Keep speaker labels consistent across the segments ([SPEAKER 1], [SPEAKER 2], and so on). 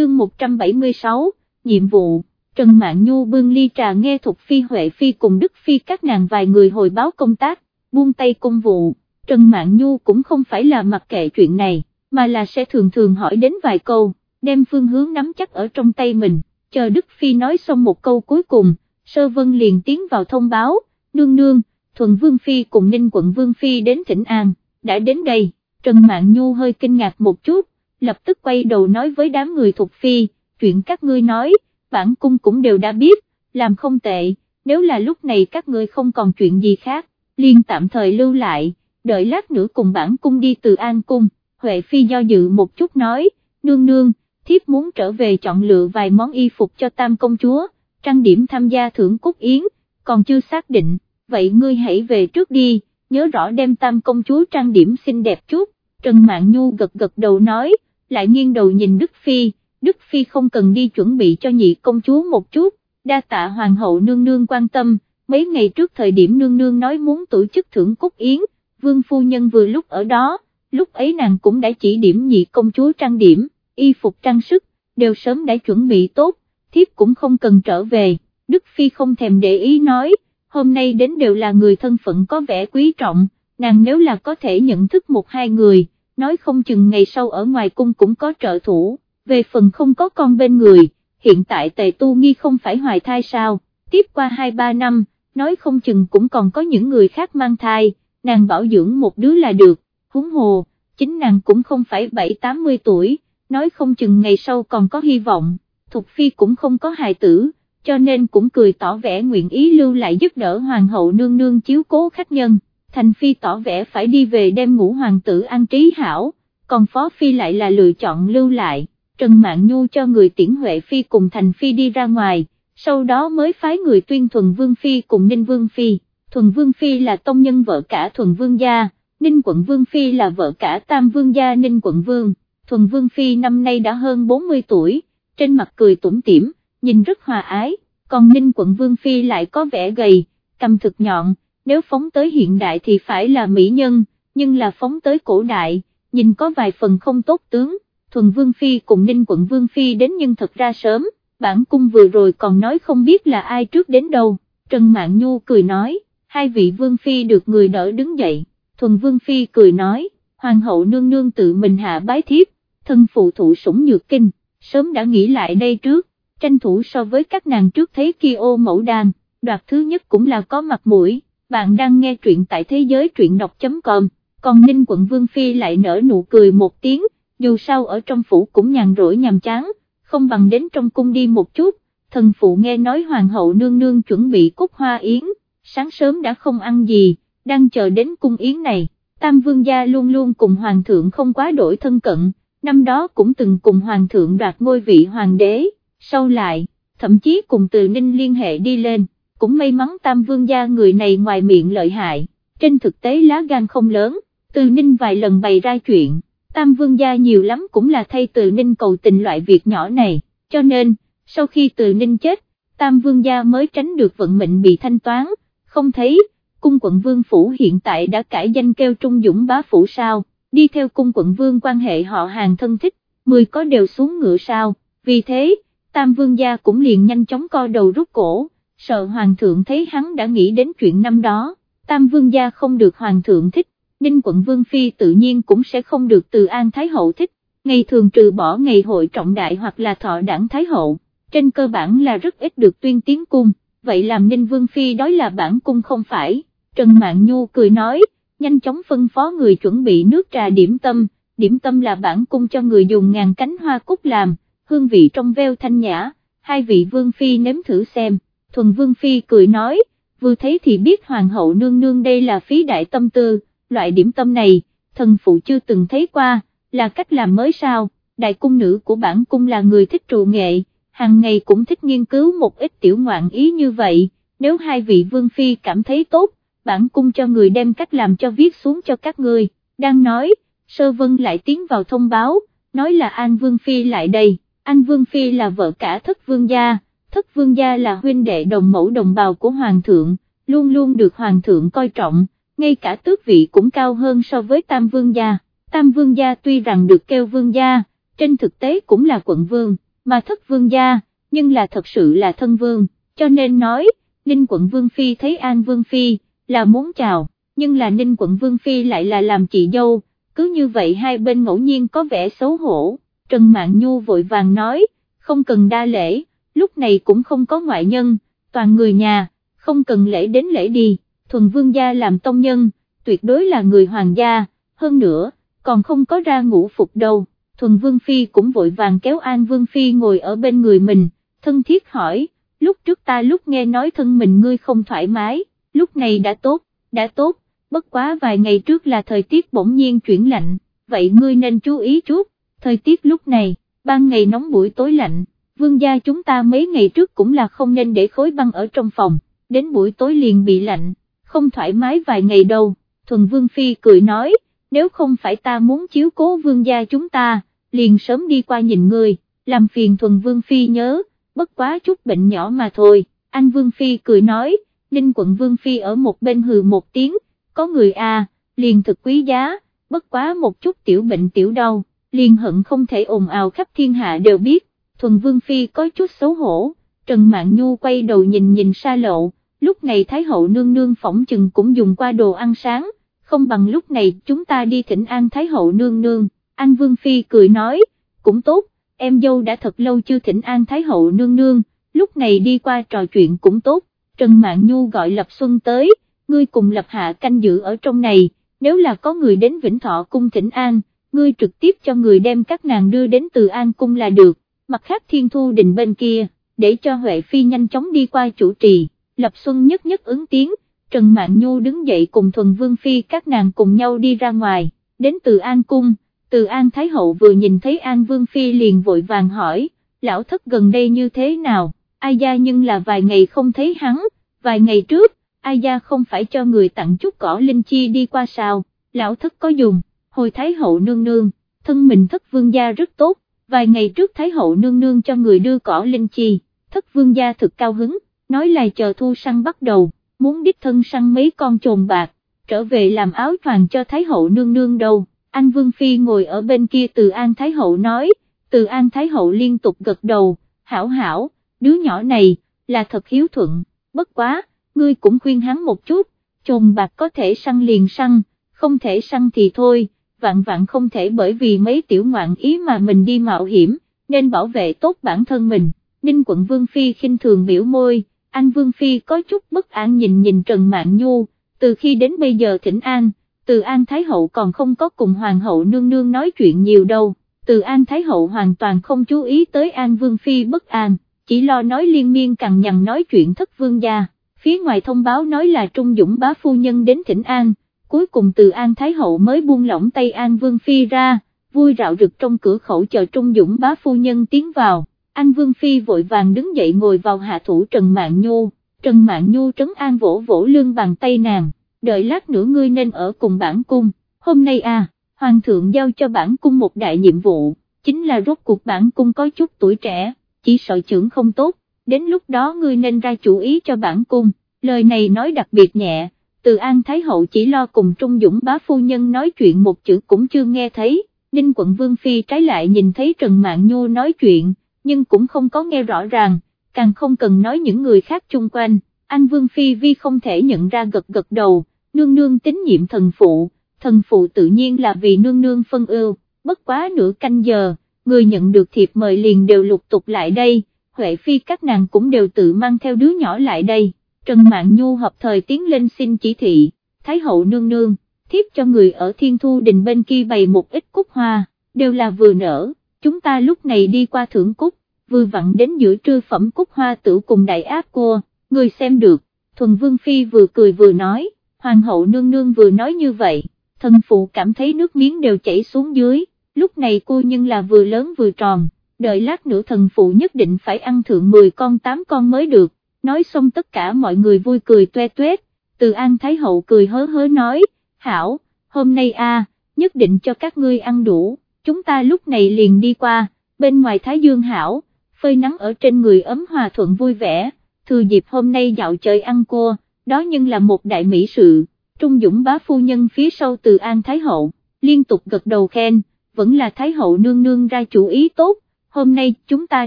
[SPEAKER 1] chương 176, nhiệm vụ, Trần Mạn Nhu bưng ly trà nghe Thục Phi Huệ Phi cùng Đức Phi các nàng vài người hồi báo công tác, buông tay công vụ, Trần Mạn Nhu cũng không phải là mặc kệ chuyện này, mà là sẽ thường thường hỏi đến vài câu, đem phương hướng nắm chắc ở trong tay mình, chờ Đức Phi nói xong một câu cuối cùng, Sơ Vân liền tiến vào thông báo, nương nương, Thuần Vương Phi cùng Ninh quận Vương Phi đến Thịnh An, đã đến đây, Trần Mạn Nhu hơi kinh ngạc một chút, lập tức quay đầu nói với đám người thuộc Phi, chuyện các ngươi nói, bản cung cũng đều đã biết, làm không tệ, nếu là lúc này các ngươi không còn chuyện gì khác, liền tạm thời lưu lại, đợi lát nữa cùng bản cung đi từ An Cung, Huệ Phi do dự một chút nói, nương nương, thiếp muốn trở về chọn lựa vài món y phục cho tam công chúa, trang điểm tham gia thưởng cúc yến, còn chưa xác định, vậy ngươi hãy về trước đi, nhớ rõ đem tam công chúa trang điểm xinh đẹp chút, Trần mạng Nhu gật gật đầu nói, lại nghiêng đầu nhìn Đức Phi, Đức Phi không cần đi chuẩn bị cho nhị công chúa một chút, đa tạ hoàng hậu nương nương quan tâm, mấy ngày trước thời điểm nương nương nói muốn tổ chức thưởng cúc yến, vương phu nhân vừa lúc ở đó, lúc ấy nàng cũng đã chỉ điểm nhị công chúa trang điểm, y phục trang sức, đều sớm đã chuẩn bị tốt, thiếp cũng không cần trở về, Đức Phi không thèm để ý nói, hôm nay đến đều là người thân phận có vẻ quý trọng, nàng nếu là có thể nhận thức một hai người, nói không chừng ngày sau ở ngoài cung cũng có trợ thủ, về phần không có con bên người, hiện tại tề tu nghi không phải hoài thai sao, tiếp qua 2-3 năm, nói không chừng cũng còn có những người khác mang thai, nàng bảo dưỡng một đứa là được, Huống hồ, chính nàng cũng không phải 7-80 tuổi, nói không chừng ngày sau còn có hy vọng, Thục Phi cũng không có hài tử, cho nên cũng cười tỏ vẻ nguyện ý lưu lại giúp đỡ hoàng hậu nương nương chiếu cố khách nhân. Thành Phi tỏ vẻ phải đi về đem ngũ hoàng tử an trí hảo, còn Phó Phi lại là lựa chọn lưu lại, Trần Mạn Nhu cho người tiễn Huệ Phi cùng Thành Phi đi ra ngoài, sau đó mới phái người tuyên Thuần Vương Phi cùng Ninh Vương Phi, Thuần Vương Phi là tông nhân vợ cả Thuần Vương Gia, Ninh Quận Vương Phi là vợ cả Tam Vương Gia Ninh Quận Vương, Thuần Vương Phi năm nay đã hơn 40 tuổi, trên mặt cười tủm tỉm, nhìn rất hòa ái, còn Ninh Quận Vương Phi lại có vẻ gầy, cầm thực nhọn, nếu phóng tới hiện đại thì phải là mỹ nhân, nhưng là phóng tới cổ đại, nhìn có vài phần không tốt tướng, thuần vương phi cùng ninh quận vương phi đến nhưng thật ra sớm, bản cung vừa rồi còn nói không biết là ai trước đến đâu, Trần Mạn Nhu cười nói, hai vị vương phi được người đỡ đứng dậy, thuần vương phi cười nói, hoàng hậu nương nương tự mình hạ bái thiếp, thân phụ thụ sủng nhược kinh, sớm đã nghĩ lại đây trước, tranh thủ so với các nàng trước thấy kia ô mẫu đàn, đoạt thứ nhất cũng là có mặt mũi bạn đang nghe truyện tại thế giới truyện đọc.com, còn Ninh quận Vương Phi lại nở nụ cười một tiếng, dù sao ở trong phủ cũng nhàn rỗi nhàm chán, không bằng đến trong cung đi một chút, thần phụ nghe nói hoàng hậu nương nương chuẩn bị cúc hoa yến, sáng sớm đã không ăn gì, đang chờ đến cung yến này, Tam Vương gia luôn luôn cùng hoàng thượng không quá đổi thân cận, năm đó cũng từng cùng hoàng thượng đoạt ngôi vị hoàng đế, sau lại, thậm chí cùng từ ninh liên hệ đi lên cũng may mắn Tam Vương gia người này ngoài miệng lợi hại, trên thực tế lá gan không lớn, Từ Ninh vài lần bày ra chuyện, Tam Vương gia nhiều lắm cũng là thay Từ Ninh cầu tình loại việc nhỏ này, cho nên, sau khi Từ Ninh chết, Tam Vương gia mới tránh được vận mệnh bị thanh toán, không thấy, cung quận Vương Phủ hiện tại đã cải danh kêu Trung Dũng bá Phủ sao, đi theo cung quận Vương quan hệ họ hàng thân thích, mười có đều xuống ngựa sao, vì thế, Tam Vương gia cũng liền nhanh chóng co đầu rút cổ sợ hoàng thượng thấy hắn đã nghĩ đến chuyện năm đó, tam vương gia không được hoàng thượng thích, ninh quận vương phi tự nhiên cũng sẽ không được từ an thái hậu thích, ngày thường trừ bỏ ngày hội trọng đại hoặc là thọ đảng thái hậu, trên cơ bản là rất ít được tuyên tiến cung, vậy làm ninh vương phi đói là bản cung không phải, Trần Mạn Nhu cười nói, nhanh chóng phân phó người chuẩn bị nước trà điểm tâm, điểm tâm là bản cung cho người dùng ngàn cánh hoa cúc làm, hương vị trong veo thanh nhã, hai vị vương phi nếm thử xem. Thuần Vương Phi cười nói, vừa thấy thì biết Hoàng hậu nương nương đây là phí đại tâm tư, loại điểm tâm này, thần phụ chưa từng thấy qua, là cách làm mới sao, đại cung nữ của bản cung là người thích trụ nghệ, hàng ngày cũng thích nghiên cứu một ít tiểu ngoạn ý như vậy, nếu hai vị Vương Phi cảm thấy tốt, bản cung cho người đem cách làm cho viết xuống cho các người, đang nói, Sơ Vân lại tiến vào thông báo, nói là An Vương Phi lại đây, An Vương Phi là vợ cả thất vương gia thất vương gia là huynh đệ đồng mẫu đồng bào của hoàng thượng, luôn luôn được hoàng thượng coi trọng, ngay cả tước vị cũng cao hơn so với tam vương gia, tam vương gia tuy rằng được kêu vương gia, trên thực tế cũng là quận vương, mà thất vương gia, nhưng là thật sự là thân vương, cho nên nói, Ninh quận vương phi thấy An vương phi, là muốn chào, nhưng là Ninh quận vương phi lại là làm chị dâu, cứ như vậy hai bên ngẫu nhiên có vẻ xấu hổ, Trần Mạn Nhu vội vàng nói, không cần đa lễ, lúc này cũng không có ngoại nhân, toàn người nhà, không cần lễ đến lễ đi, thuần vương gia làm tông nhân, tuyệt đối là người hoàng gia, hơn nữa, còn không có ra ngũ phục đâu, thuần vương phi cũng vội vàng kéo an vương phi ngồi ở bên người mình, thân thiết hỏi, lúc trước ta lúc nghe nói thân mình ngươi không thoải mái, lúc này đã tốt, đã tốt, bất quá vài ngày trước là thời tiết bỗng nhiên chuyển lạnh, vậy ngươi nên chú ý chút, thời tiết lúc này, ban ngày nóng buổi tối lạnh, vương gia chúng ta mấy ngày trước cũng là không nên để khối băng ở trong phòng, đến buổi tối liền bị lạnh, không thoải mái vài ngày đâu, thuần vương phi cười nói, nếu không phải ta muốn chiếu cố vương gia chúng ta, liền sớm đi qua nhìn người, làm phiền thuần vương phi nhớ, bất quá chút bệnh nhỏ mà thôi, anh vương phi cười nói, ninh quận vương phi ở một bên hừ một tiếng, có người à, liền thực quý giá, bất quá một chút tiểu bệnh tiểu đau, liền hận không thể ồn ào khắp thiên hạ đều biết, thuần vương phi có chút xấu hổ, Trần Mạn Nhu quay đầu nhìn nhìn xa lộ, lúc này Thái hậu nương nương phỏng chừng cũng dùng qua đồ ăn sáng, không bằng lúc này chúng ta đi thỉnh an Thái hậu nương nương, An Vương Phi cười nói, cũng tốt, em dâu đã thật lâu chưa thỉnh an Thái hậu nương nương, lúc này đi qua trò chuyện cũng tốt, Trần Mạn Nhu gọi Lập Xuân tới, ngươi cùng Lập Hạ canh giữ ở trong này, nếu là có người đến Vĩnh Thọ cung thỉnh an, ngươi trực tiếp cho người đem các nàng đưa đến từ An cung là được, mặt khác Thiên Thu Đình bên kia, để cho Huệ Phi nhanh chóng đi qua chủ trì, Lập Xuân nhất nhất ứng tiếng, Trần Mạn Nhu đứng dậy cùng Thuần Vương Phi các nàng cùng nhau đi ra ngoài, đến từ An cung từ An Thái Hậu vừa nhìn thấy An Vương Phi liền vội vàng hỏi, lão thất gần đây như thế nào, ai gia nhưng là vài ngày không thấy hắn, vài ngày trước, ai gia không phải cho người tặng chút cỏ linh chi đi qua sao, lão thất có dùng, hồi Thái Hậu nương nương, thân mình thất vương gia rất tốt, vài ngày trước Thái Hậu nương nương cho người đưa cỏ linh chi, thất vương gia thực cao hứng, nói là chờ thu săn bắt đầu, muốn đích thân săn mấy con trồn bạc, trở về làm áo choàng cho Thái Hậu nương nương đâu. Anh Vương Phi ngồi ở bên kia từ An Thái Hậu nói, từ An Thái Hậu liên tục gật đầu, hảo hảo, đứa nhỏ này, là thật hiếu thuận, bất quá, ngươi cũng khuyên hắn một chút, trồn bạc có thể săn liền săn, không thể săn thì thôi, vạn vạn không thể bởi vì mấy tiểu ngoạn ý mà mình đi mạo hiểm, nên bảo vệ tốt bản thân mình. Ninh quận Vương Phi khinh thường biểu môi, anh Vương Phi có chút bất an nhìn nhìn Trần Mạn Nhu, từ khi đến bây giờ thỉnh an, từ An Thái Hậu còn không có cùng Hoàng hậu nương nương nói chuyện nhiều đâu, từ An Thái Hậu hoàn toàn không chú ý tới An Vương Phi bất an, chỉ lo nói liên miên cằn nhằn nói chuyện thất vương gia, phía ngoài thông báo nói là Trung Dũng bá phu nhân đến thỉnh An, cuối cùng từ An Thái Hậu mới buông lỏng tay An Vương Phi ra, vui rạo rực trong cửa khẩu chờ Trung Dũng bá phu nhân tiến vào, An Vương Phi vội vàng đứng dậy ngồi vào hạ thủ Trần Mạng nhu. Trần Mạng nhu trấn an vỗ vỗ lưng bàn tay nàng đợi lát nữa ngươi nên ở cùng bản cung, hôm nay à, hoàng thượng giao cho bản cung một đại nhiệm vụ, chính là rốt cuộc bản cung có chút tuổi trẻ, chỉ sợ trưởng không tốt, đến lúc đó ngươi nên ra chủ ý cho bản cung, lời này nói đặc biệt nhẹ, từ An Thái Hậu chỉ lo cùng Trung Dũng bá phu nhân nói chuyện một chữ cũng chưa nghe thấy, Ninh quận Vương Phi trái lại nhìn thấy Trần Mạng Nhu nói chuyện, nhưng cũng không có nghe rõ ràng, càng không cần nói những người khác chung quanh, anh Vương Phi Vi không thể nhận ra gật gật đầu, nương nương tín nhiệm thần phụ, thần phụ tự nhiên là vì nương nương phân ưu, bất quá nửa canh giờ, người nhận được thiệp mời liền đều lục tục lại đây, Huệ Phi các nàng cũng đều tự mang theo đứa nhỏ lại đây, Trần Mạn Nhu hợp thời tiến lên xin chỉ thị, Thái hậu nương nương, thiếp cho người ở Thiên Thu Đình bên kia bày một ít cúc hoa, đều là vừa nở, chúng ta lúc này đi qua thưởng cúc, vừa vặn đến giữa trưa phẩm cúc hoa tử cùng đại áp cua, người xem được, Thuần Vương Phi vừa cười vừa nói hoàng hậu nương nương vừa nói như vậy, thần phụ cảm thấy nước miếng đều chảy xuống dưới, lúc này cô nhưng là vừa lớn vừa tròn, đợi lát nữa thần phụ nhất định phải ăn thượng 10 con 8 con mới được, nói xong tất cả mọi người vui cười toe toét, từ An Thái Hậu cười hớ hớ nói, hảo, hôm nay a nhất định cho các ngươi ăn đủ, chúng ta lúc này liền đi qua, bên ngoài Thái Dương hảo, phơi nắng ở trên người ấm hòa thuận vui vẻ, thừa dịp hôm nay dạo chơi ăn cua đó nhưng là một đại mỹ sự, Trung Dũng bá phu nhân phía sau từ An Thái Hậu, liên tục gật đầu khen, vẫn là Thái Hậu nương nương ra chủ ý tốt, hôm nay chúng ta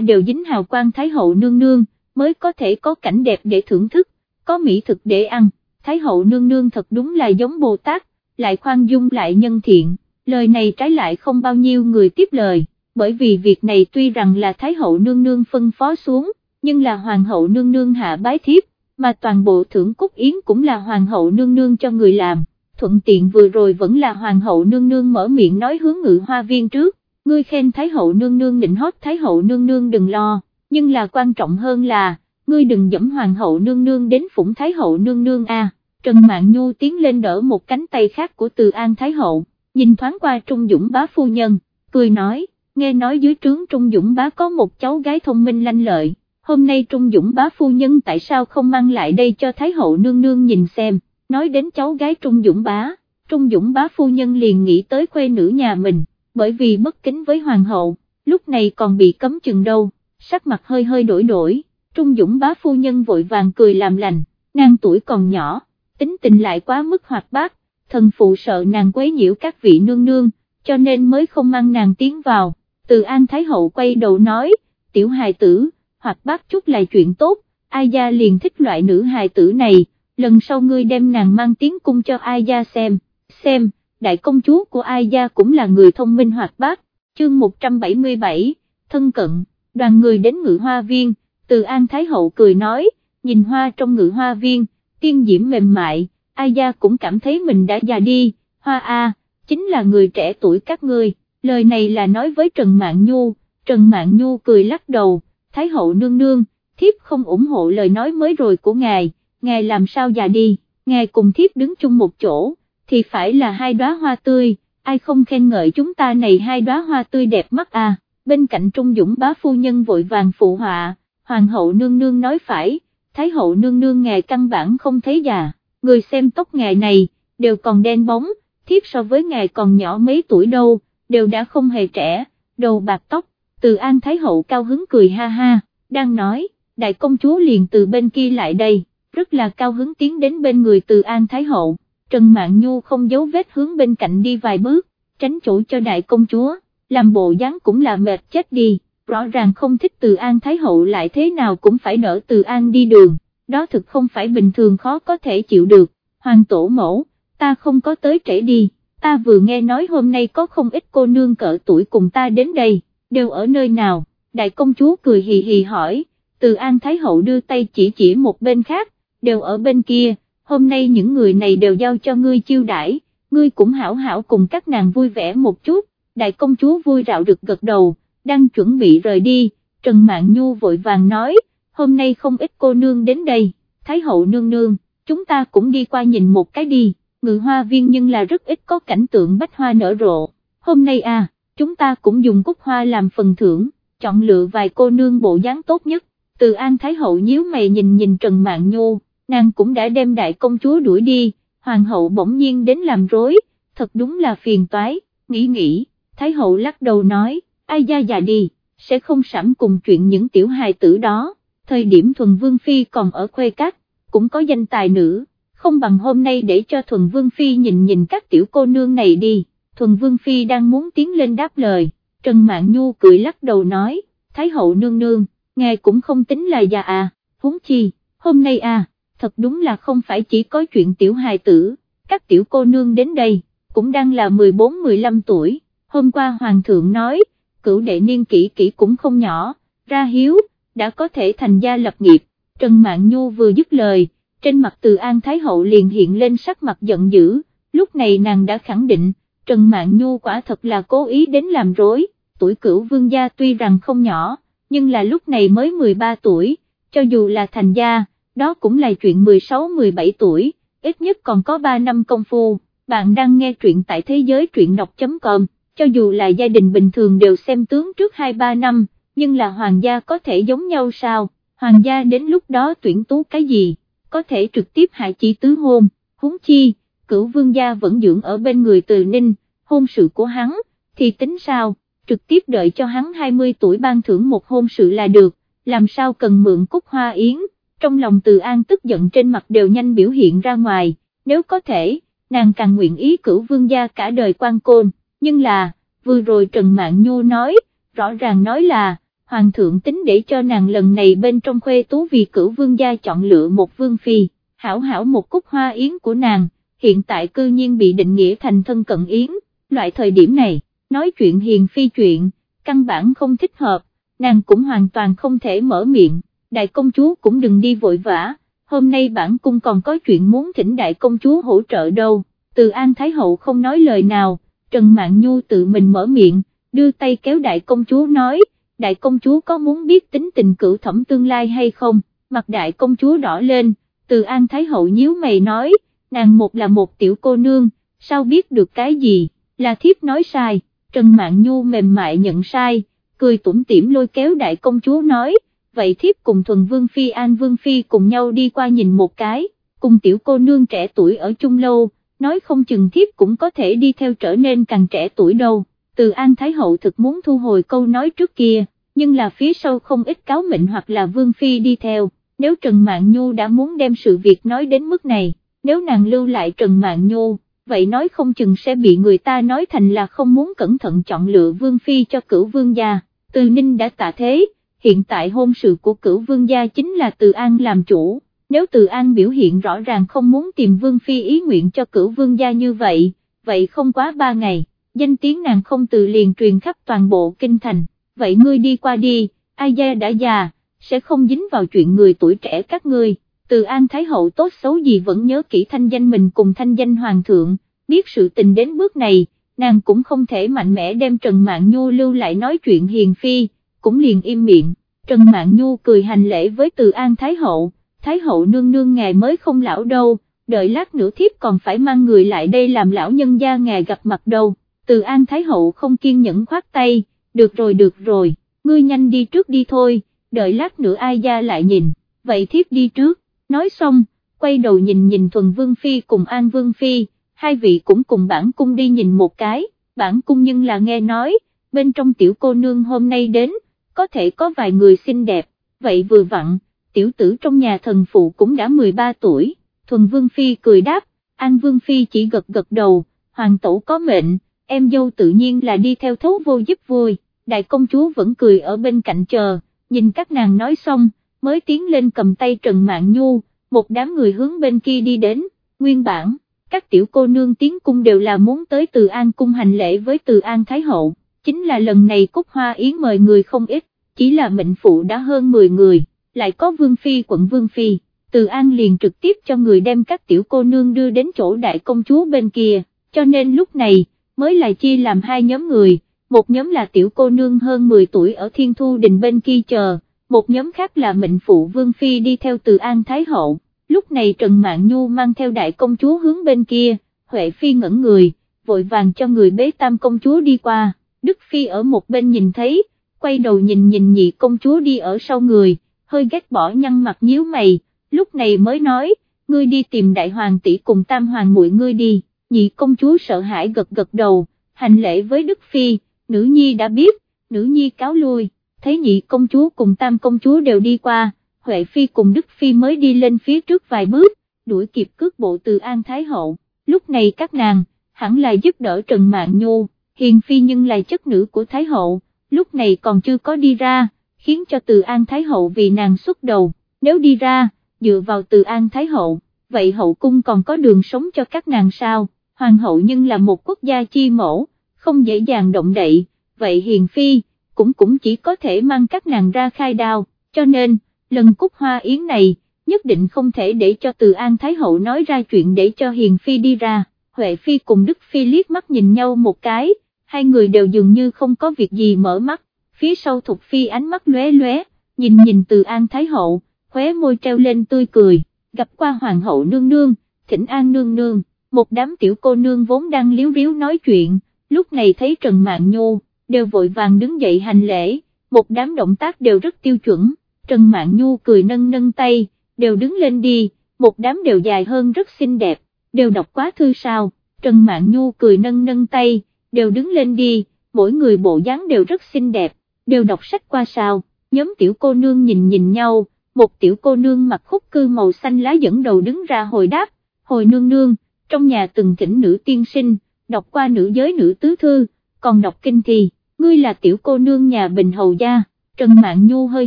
[SPEAKER 1] đều dính hào quang Thái hậu nương nương, mới có thể có cảnh đẹp để thưởng thức, có mỹ thực để ăn, Thái hậu nương nương thật đúng là giống Bồ Tát, lại khoan dung lại nhân thiện, lời này trái lại không bao nhiêu người tiếp lời, bởi vì việc này tuy rằng là Thái hậu nương nương phân phó xuống, nhưng là Hoàng hậu nương nương hạ bái thiếp, mà toàn bộ thưởng cúc yến cũng là Hoàng hậu nương nương cho người làm, thuận tiện vừa rồi vẫn là Hoàng hậu nương nương mở miệng nói hướng ngự hoa viên trước, ngươi khen Thái hậu nương nương định hót Thái hậu nương nương đừng lo, nhưng là quan trọng hơn là, ngươi đừng dẫm Hoàng hậu nương nương đến phụng Thái hậu nương nương a. Trần Mạn Nhu tiến lên đỡ một cánh tay khác của Từ An Thái hậu, nhìn thoáng qua Trung Dũng bá phu nhân, cười nói, nghe nói dưới trướng Trung Dũng bá có một cháu gái thông minh lanh lợi, hôm nay Trung Dũng bá phu nhân tại sao không mang lại đây cho Thái hậu nương nương nhìn xem, nói đến cháu gái Trung Dũng bá, Trung Dũng bá phu nhân liền nghĩ tới khuê nữ nhà mình, bởi vì bất kính với hoàng hậu, lúc này còn bị cấm chừng đâu, sắc mặt hơi hơi đổi đổi, Trung Dũng bá phu nhân vội vàng cười làm lành, nàng tuổi còn nhỏ, tính tình lại quá mức hoạt bát, thần phụ sợ nàng quấy nhiễu các vị nương nương, cho nên mới không mang nàng tiến vào, từ An Thái Hậu quay đầu nói, tiểu hài tử, hoạt bát chút là chuyện tốt, ai gia liền thích loại nữ hài tử này, lần sau ngươi đem nàng mang tiếng cung cho ai gia xem, xem, đại công chúa của ai gia cũng là người thông minh hoạt bát, chương 177, thân cận, đoàn người đến ngự hoa viên, từ An Thái Hậu cười nói, nhìn hoa trong ngự hoa viên, tiên diễm mềm mại, ai gia cũng cảm thấy mình đã già đi, hoa a, chính là người trẻ tuổi các ngươi, lời này là nói với Trần Mạn Nhu, Trần Mạn Nhu cười lắc đầu, Thái hậu nương nương, thiếp không ủng hộ lời nói mới rồi của ngài, ngài làm sao già đi, ngài cùng thiếp đứng chung một chỗ, thì phải là hai đóa hoa tươi, ai không khen ngợi chúng ta này hai đóa hoa tươi đẹp mắt à, bên cạnh Trung Dũng bá phu nhân vội vàng phụ họa, hoàng hậu nương nương nói phải, thái hậu nương nương ngài căn bản không thấy già, người xem tóc ngài này, đều còn đen bóng, thiếp so với ngài còn nhỏ mấy tuổi đâu, đều đã không hề trẻ, đầu bạc tóc, từ An Thái Hậu cao hứng cười ha ha, đang nói, đại công chúa liền từ bên kia lại đây, rất là cao hứng tiến đến bên người từ An Thái Hậu, Trần Mạn Nhu không giấu vết hướng bên cạnh đi vài bước, tránh chỗ cho đại công chúa, làm bộ dáng cũng là mệt chết đi, rõ ràng không thích từ An Thái Hậu lại thế nào cũng phải nở từ An đi đường, đó thực không phải bình thường khó có thể chịu được, hoàng tổ mẫu, ta không có tới trễ đi, ta vừa nghe nói hôm nay có không ít cô nương cỡ tuổi cùng ta đến đây đều ở nơi nào, đại công chúa cười hì hì hỏi, từ An Thái Hậu đưa tay chỉ chỉ một bên khác, đều ở bên kia, hôm nay những người này đều giao cho ngươi chiêu đãi, ngươi cũng hảo hảo cùng các nàng vui vẻ một chút, đại công chúa vui rạo rực gật đầu, đang chuẩn bị rời đi, Trần Mạn Nhu vội vàng nói, hôm nay không ít cô nương đến đây, Thái Hậu nương nương, chúng ta cũng đi qua nhìn một cái đi, ngự hoa viên nhưng là rất ít có cảnh tượng bách hoa nở rộ, hôm nay à chúng ta cũng dùng cúc hoa làm phần thưởng, chọn lựa vài cô nương bộ dáng tốt nhất, từ An Thái Hậu nhíu mày nhìn nhìn Trần Mạn nhu nàng cũng đã đem đại công chúa đuổi đi, Hoàng hậu bỗng nhiên đến làm rối, thật đúng là phiền toái, nghĩ nghĩ, Thái Hậu lắc đầu nói, ai gia già đi, sẽ không sẵn cùng chuyện những tiểu hài tử đó, thời điểm Thuần Vương Phi còn ở khuê cát, cũng có danh tài nữ, không bằng hôm nay để cho Thuần Vương Phi nhìn nhìn các tiểu cô nương này đi. Thuần Vương Phi đang muốn tiến lên đáp lời, Trần Mạn Nhu cười lắc đầu nói, Thái hậu nương nương, ngài cũng không tính là già à, huống chi, hôm nay à, thật đúng là không phải chỉ có chuyện tiểu hài tử, các tiểu cô nương đến đây, cũng đang là 14-15 tuổi, hôm qua Hoàng thượng nói, cửu đệ niên kỷ kỷ cũng không nhỏ, ra hiếu, đã có thể thành gia lập nghiệp, Trần Mạn Nhu vừa dứt lời, trên mặt từ An Thái Hậu liền hiện lên sắc mặt giận dữ, lúc này nàng đã khẳng định, Trần Mạn Nhu quả thật là cố ý đến làm rối, tuổi cửu vương gia tuy rằng không nhỏ, nhưng là lúc này mới 13 tuổi, cho dù là thành gia, đó cũng là chuyện 16-17 tuổi, ít nhất còn có 3 năm công phu, bạn đang nghe truyện tại thế giới truyện đọc.com, cho dù là gia đình bình thường đều xem tướng trước 2-3 năm, nhưng là hoàng gia có thể giống nhau sao, hoàng gia đến lúc đó tuyển tú cái gì, có thể trực tiếp hại chỉ tứ hôn, huống chi cửu vương gia vẫn dưỡng ở bên người từ ninh, hôn sự của hắn, thì tính sao, trực tiếp đợi cho hắn 20 tuổi ban thưởng một hôn sự là được, làm sao cần mượn cúc hoa yến, trong lòng từ an tức giận trên mặt đều nhanh biểu hiện ra ngoài, nếu có thể, nàng càng nguyện ý cửu vương gia cả đời quan côn, nhưng là, vừa rồi Trần Mạn Nhô nói, rõ ràng nói là, hoàng thượng tính để cho nàng lần này bên trong khuê tú vì cửu vương gia chọn lựa một vương phi, hảo hảo một cúc hoa yến của nàng, hiện tại cư nhiên bị định nghĩa thành thân cận yến, loại thời điểm này, nói chuyện hiền phi chuyện, căn bản không thích hợp, nàng cũng hoàn toàn không thể mở miệng, đại công chúa cũng đừng đi vội vã, hôm nay bản cung còn có chuyện muốn thỉnh đại công chúa hỗ trợ đâu, từ An Thái Hậu không nói lời nào, Trần Mạn Nhu tự mình mở miệng, đưa tay kéo đại công chúa nói, đại công chúa có muốn biết tính tình cửu thẩm tương lai hay không, mặt đại công chúa đỏ lên, từ An Thái Hậu nhíu mày nói, nàng một là một tiểu cô nương, sao biết được cái gì, là thiếp nói sai, Trần Mạn Nhu mềm mại nhận sai, cười tủm tỉm lôi kéo đại công chúa nói, vậy thiếp cùng thuần vương phi an vương phi cùng nhau đi qua nhìn một cái, cùng tiểu cô nương trẻ tuổi ở chung lâu, nói không chừng thiếp cũng có thể đi theo trở nên càng trẻ tuổi đâu, từ an thái hậu thực muốn thu hồi câu nói trước kia, nhưng là phía sau không ít cáo mệnh hoặc là vương phi đi theo, nếu Trần Mạn Nhu đã muốn đem sự việc nói đến mức này, nếu nàng lưu lại Trần Mạn Nhu, vậy nói không chừng sẽ bị người ta nói thành là không muốn cẩn thận chọn lựa vương phi cho cửu vương gia, từ ninh đã tạ thế, hiện tại hôn sự của cửu vương gia chính là từ an làm chủ, nếu từ an biểu hiện rõ ràng không muốn tìm vương phi ý nguyện cho cửu vương gia như vậy, vậy không quá ba ngày, danh tiếng nàng không từ liền truyền khắp toàn bộ kinh thành, vậy ngươi đi qua đi, ai gia đã già, sẽ không dính vào chuyện người tuổi trẻ các ngươi. Từ An Thái Hậu tốt xấu gì vẫn nhớ kỹ thanh danh mình cùng thanh danh Hoàng thượng, biết sự tình đến bước này, nàng cũng không thể mạnh mẽ đem Trần Mạn Nhu lưu lại nói chuyện hiền phi, cũng liền im miệng, Trần Mạn Nhu cười hành lễ với Từ An Thái Hậu, Thái Hậu nương nương ngài mới không lão đâu, đợi lát nữa thiếp còn phải mang người lại đây làm lão nhân gia ngài gặp mặt đâu, Từ An Thái Hậu không kiên nhẫn khoát tay, được rồi được rồi, ngươi nhanh đi trước đi thôi, đợi lát nữa ai gia lại nhìn, vậy thiếp đi trước. Nói xong, quay đầu nhìn nhìn Thuần Vương Phi cùng An Vương Phi, hai vị cũng cùng bản cung đi nhìn một cái, bản cung nhưng là nghe nói, bên trong tiểu cô nương hôm nay đến, có thể có vài người xinh đẹp, vậy vừa vặn, tiểu tử trong nhà thần phụ cũng đã 13 tuổi, Thuần Vương Phi cười đáp, An Vương Phi chỉ gật gật đầu, hoàng tổ có mệnh, em dâu tự nhiên là đi theo thấu vô giúp vui, đại công chúa vẫn cười ở bên cạnh chờ, nhìn các nàng nói xong, mới tiến lên cầm tay Trần Mạn Nhu, một đám người hướng bên kia đi đến, nguyên bản, các tiểu cô nương tiến cung đều là muốn tới Từ An cung hành lễ với Từ An Thái Hậu, chính là lần này Cúc Hoa Yến mời người không ít, chỉ là mệnh phụ đã hơn 10 người, lại có Vương Phi quận Vương Phi, Từ An liền trực tiếp cho người đem các tiểu cô nương đưa đến chỗ đại công chúa bên kia, cho nên lúc này, mới lại chia làm hai nhóm người, một nhóm là tiểu cô nương hơn 10 tuổi ở Thiên Thu Đình bên kia chờ, một nhóm khác là mệnh phụ Vương Phi đi theo từ An Thái Hậu, lúc này Trần Mạn Nhu mang theo đại công chúa hướng bên kia, Huệ Phi ngẩn người, vội vàng cho người bế tam công chúa đi qua, Đức Phi ở một bên nhìn thấy, quay đầu nhìn nhìn nhị công chúa đi ở sau người, hơi ghét bỏ nhăn mặt nhíu mày, lúc này mới nói, ngươi đi tìm đại hoàng tỷ cùng tam hoàng muội ngươi đi, nhị công chúa sợ hãi gật gật đầu, hành lễ với Đức Phi, nữ nhi đã biết, nữ nhi cáo lui. Thấy nhị công chúa cùng tam công chúa đều đi qua, Huệ Phi cùng Đức Phi mới đi lên phía trước vài bước, đuổi kịp cước bộ từ An Thái Hậu, lúc này các nàng, hẳn là giúp đỡ Trần mạng Nhu, Hiền Phi nhưng là chất nữ của Thái Hậu, lúc này còn chưa có đi ra, khiến cho từ An Thái Hậu vì nàng xuất đầu, nếu đi ra, dựa vào từ An Thái Hậu, vậy hậu cung còn có đường sống cho các nàng sao, Hoàng hậu nhưng là một quốc gia chi mẫu, không dễ dàng động đậy, vậy Hiền Phi, cũng cũng chỉ có thể mang các nàng ra khai đao, cho nên, lần cúc hoa yến này, nhất định không thể để cho từ An Thái Hậu nói ra chuyện để cho Hiền Phi đi ra, Huệ Phi cùng Đức Phi liếc mắt nhìn nhau một cái, hai người đều dường như không có việc gì mở mắt, phía sau Thục Phi ánh mắt lóe lóe, nhìn nhìn từ An Thái Hậu, khóe môi treo lên tươi cười, gặp qua Hoàng hậu nương nương, thỉnh An nương nương, một đám tiểu cô nương vốn đang liếu riếu nói chuyện, lúc này thấy Trần Mạn nhu đều vội vàng đứng dậy hành lễ, một đám động tác đều rất tiêu chuẩn, Trần Mạn Nhu cười nâng nâng tay, đều đứng lên đi, một đám đều dài hơn rất xinh đẹp, đều đọc quá thư sao, Trần Mạn Nhu cười nâng nâng tay, đều đứng lên đi, mỗi người bộ dáng đều rất xinh đẹp, đều đọc sách qua sao, nhóm tiểu cô nương nhìn nhìn nhau, một tiểu cô nương mặc khúc cư màu xanh lá dẫn đầu đứng ra hồi đáp, hồi nương nương, trong nhà từng thỉnh nữ tiên sinh, đọc qua nữ giới nữ tứ thư, còn đọc kinh thì ngươi là tiểu cô nương nhà Bình Hầu Gia, Trần mạng Nhu hơi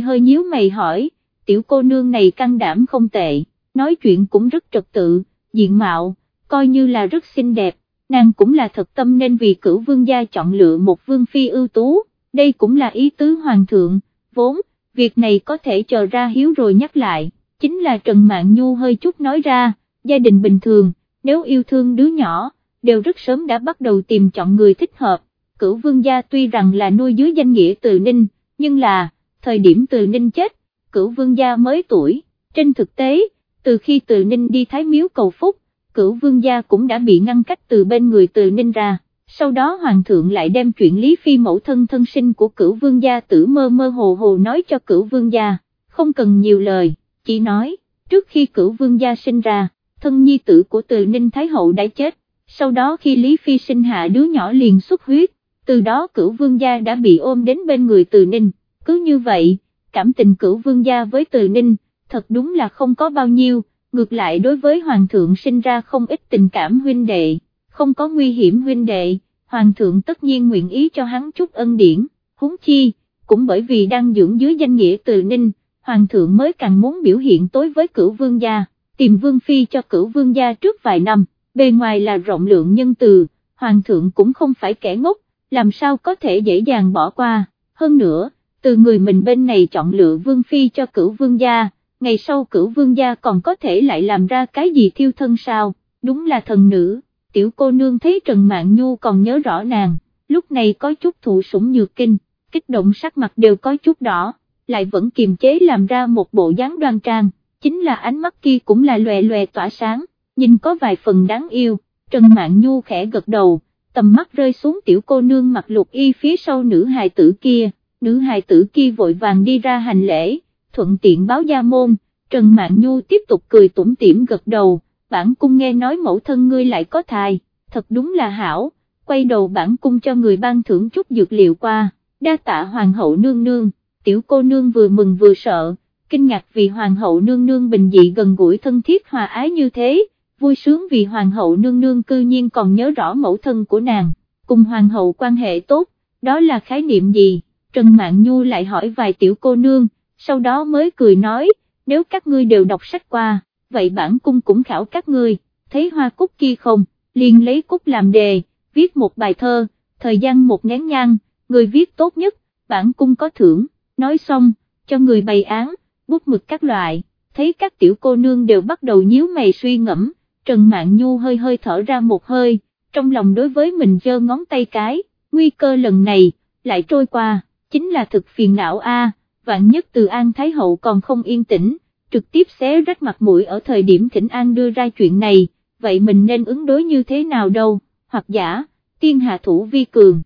[SPEAKER 1] hơi nhíu mày hỏi, tiểu cô nương này căng đảm không tệ, nói chuyện cũng rất trật tự, diện mạo, coi như là rất xinh đẹp, nàng cũng là thật tâm nên vì cửu vương gia chọn lựa một vương phi ưu tú, đây cũng là ý tứ hoàng thượng, vốn, việc này có thể chờ ra hiếu rồi nhắc lại, chính là Trần Mạn Nhu hơi chút nói ra, gia đình bình thường, nếu yêu thương đứa nhỏ, đều rất sớm đã bắt đầu tìm chọn người thích hợp, cửu vương gia tuy rằng là nuôi dưới danh nghĩa từ ninh, nhưng là, thời điểm từ ninh chết, cửu vương gia mới tuổi, trên thực tế, từ khi từ ninh đi thái miếu cầu phúc, cửu vương gia cũng đã bị ngăn cách từ bên người từ ninh ra, sau đó hoàng thượng lại đem chuyện Lý Phi mẫu thân thân sinh của cửu vương gia tử mơ mơ hồ hồ nói cho cửu vương gia, không cần nhiều lời, chỉ nói, trước khi cửu vương gia sinh ra, thân nhi tử của từ ninh thái hậu đã chết, sau đó khi Lý Phi sinh hạ đứa nhỏ liền xuất huyết, từ đó cửu vương gia đã bị ôm đến bên người từ ninh, cứ như vậy, cảm tình cửu vương gia với từ ninh, thật đúng là không có bao nhiêu, ngược lại đối với hoàng thượng sinh ra không ít tình cảm huynh đệ, không có nguy hiểm huynh đệ, hoàng thượng tất nhiên nguyện ý cho hắn chút ân điển, huống chi, cũng bởi vì đang dưỡng dưới danh nghĩa từ ninh, hoàng thượng mới càng muốn biểu hiện tối với cửu vương gia, tìm vương phi cho cửu vương gia trước vài năm, bề ngoài là rộng lượng nhân từ, hoàng thượng cũng không phải kẻ ngốc, làm sao có thể dễ dàng bỏ qua, hơn nữa, từ người mình bên này chọn lựa vương phi cho cửu vương gia, ngày sau cửu vương gia còn có thể lại làm ra cái gì thiêu thân sao, đúng là thần nữ, tiểu cô nương thấy Trần Mạn Nhu còn nhớ rõ nàng, lúc này có chút thụ sủng nhược kinh, kích động sắc mặt đều có chút đỏ, lại vẫn kiềm chế làm ra một bộ dáng đoan trang, chính là ánh mắt kia cũng là lòe lòe tỏa sáng, nhìn có vài phần đáng yêu, Trần Mạn Nhu khẽ gật đầu, tầm mắt rơi xuống tiểu cô nương mặc lục y phía sau nữ hài tử kia, nữ hài tử kia vội vàng đi ra hành lễ, thuận tiện báo gia môn, Trần Mạn Nhu tiếp tục cười tủm tỉm gật đầu, bản cung nghe nói mẫu thân ngươi lại có thai, thật đúng là hảo, quay đầu bản cung cho người ban thưởng chút dược liệu qua, đa tạ hoàng hậu nương nương, tiểu cô nương vừa mừng vừa sợ, kinh ngạc vì hoàng hậu nương nương bình dị gần gũi thân thiết hòa ái như thế, vui sướng vì hoàng hậu nương nương cư nhiên còn nhớ rõ mẫu thân của nàng, cùng hoàng hậu quan hệ tốt, đó là khái niệm gì, Trần Mạn Nhu lại hỏi vài tiểu cô nương, sau đó mới cười nói, nếu các ngươi đều đọc sách qua, vậy bản cung cũng khảo các ngươi, thấy hoa cúc kia không, liền lấy cúc làm đề, viết một bài thơ, thời gian một nén nhang, người viết tốt nhất, bản cung có thưởng, nói xong, cho người bày án, bút mực các loại, thấy các tiểu cô nương đều bắt đầu nhíu mày suy ngẫm, Trần Mạn Nhu hơi hơi thở ra một hơi, trong lòng đối với mình giơ ngón tay cái, nguy cơ lần này, lại trôi qua, chính là thực phiền não a. vạn nhất từ An Thái Hậu còn không yên tĩnh, trực tiếp xé rách mặt mũi ở thời điểm thỉnh An đưa ra chuyện này, vậy mình nên ứng đối như thế nào đâu, hoặc giả, tiên hạ thủ vi cường.